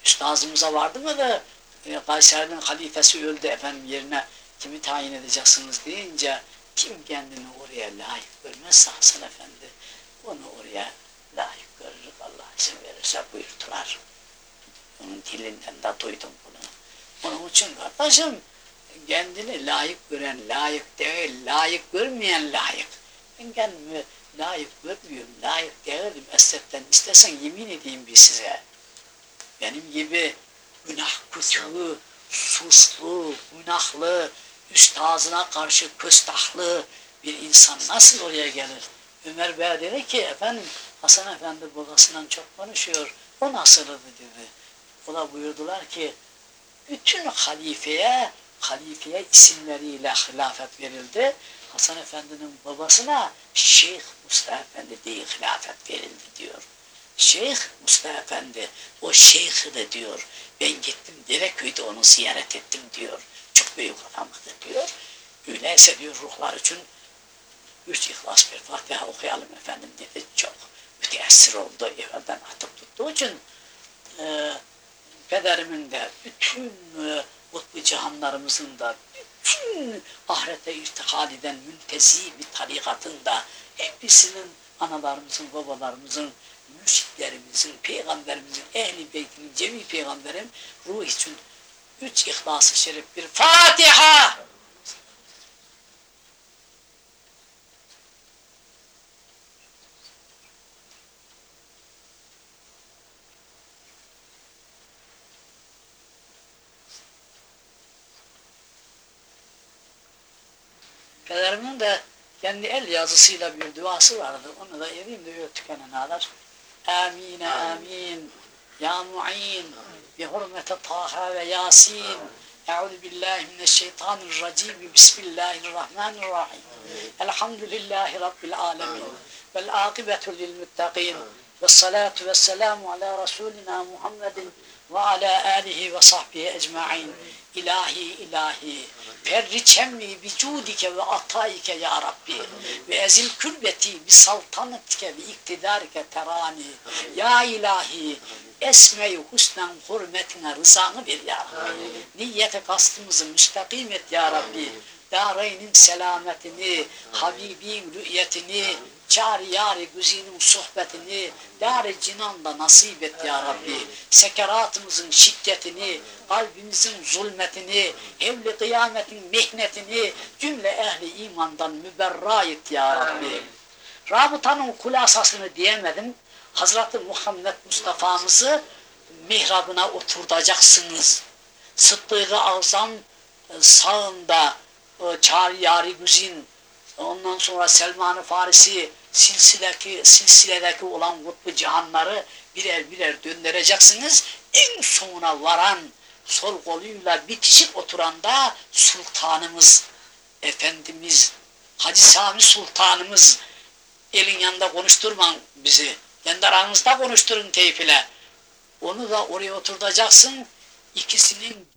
Üstazımıza vardı mı da e, Kayseri'nin halifesi öldü efendim yerine kimi tayin edeceksiniz deyince kim kendini oraya layık görmezse Hasan Efendi onu oraya layık görür Allah izin verirse buyurdular. Onun dilinden de duydum bunu. Onun için kardeşim kendini layık gören layık değil, layık görmeyen layık. Ben kendimi layık görmüyorum, layık değilim essetten. İstersen yemin edeyim bir size. Benim gibi günah kutuğu, suçlu, günahlı, üstazına karşı küstahlı bir insan nasıl oraya gelir? Ömer Bey dedi ki efendim Hasan Efendi babasından çok konuşuyor. O nasıldı dedi. O da buyurdular ki bütün halifeye halifeye isimleriyle hilafet verildi. Hasan Efendi'nin babasına Şeyh Mustafa Efendi diye hilafet verildi diyor. Şeyh Mustafa Efendi o şeyhi de diyor. Ben gittim Dereköy'de onu ziyaret ettim diyor. Çok büyük adamdı diyor. Öyleyse diyor ruhlar için üç ihlas bir Fatiha okuyalım efendim dedi. Çok müteessir oldu. Evvelden atıp tuttuğu için e, pederimin de bütün e, kutbu cihanlarımızın da bütün ahirete irtihal eden müntezi bir tarikatın da hepsinin analarımızın, babalarımızın, mürşitlerimizin, peygamberimizin, ehli beytinin, cemi peygamberin ruh için üç ihlas-ı şerif bir Fatiha! Pederimin de kendi el yazısıyla bir duası vardı. Onu da edeyim de tükenen ağlar. Amin, amin. Ya mu'in. Bi hurmete Taha ve Yasin. Euzu billahi mineşşeytanirracim. Bismillahirrahmanirrahim. Elhamdülillahi Rabbil alemin. Vel akibetu lil muttaqin. Ve salatu ve selamu ala Resulina Muhammedin ve ala alihi ve sahbihi ecma'in. İlahi ilahi. Ferriçemmi bicudike ve ataike ya Rabbi. Ve ezil külbeti bi saltanetike ve iktidarike terani. Ya ilahi esme-i husnen hürmetine rızanı ver ya Rabbi. Niyete kastımızı müstakim et ya Rabbi. Dareynin selametini Habibin rü'yetini Çari yari güzinin sohbetini dar cinanda nasip et ya Rabbi. Sekeratımızın şiddetini, kalbimizin zulmetini, evli kıyametin mihnetini cümle ehli imandan müberra et ya Rabbi. Rabıtanın kulasasını diyemedim. Hazreti Muhammed Mustafa'mızı mihrabına oturtacaksınız. Sıddık-ı Azam sağında Çari Yari Güzin, ondan sonra Selman-ı Farisi, silsiledeki, silsiledeki olan kutbu cihanları birer birer döndüreceksiniz. En sona varan sol koluyla bitişik oturanda sultanımız, Efendimiz, Hacı Sami Sultanımız elin yanında konuşturman bizi. Kendi aranızda konuşturun teyp ile. Onu da oraya oturtacaksın. İkisinin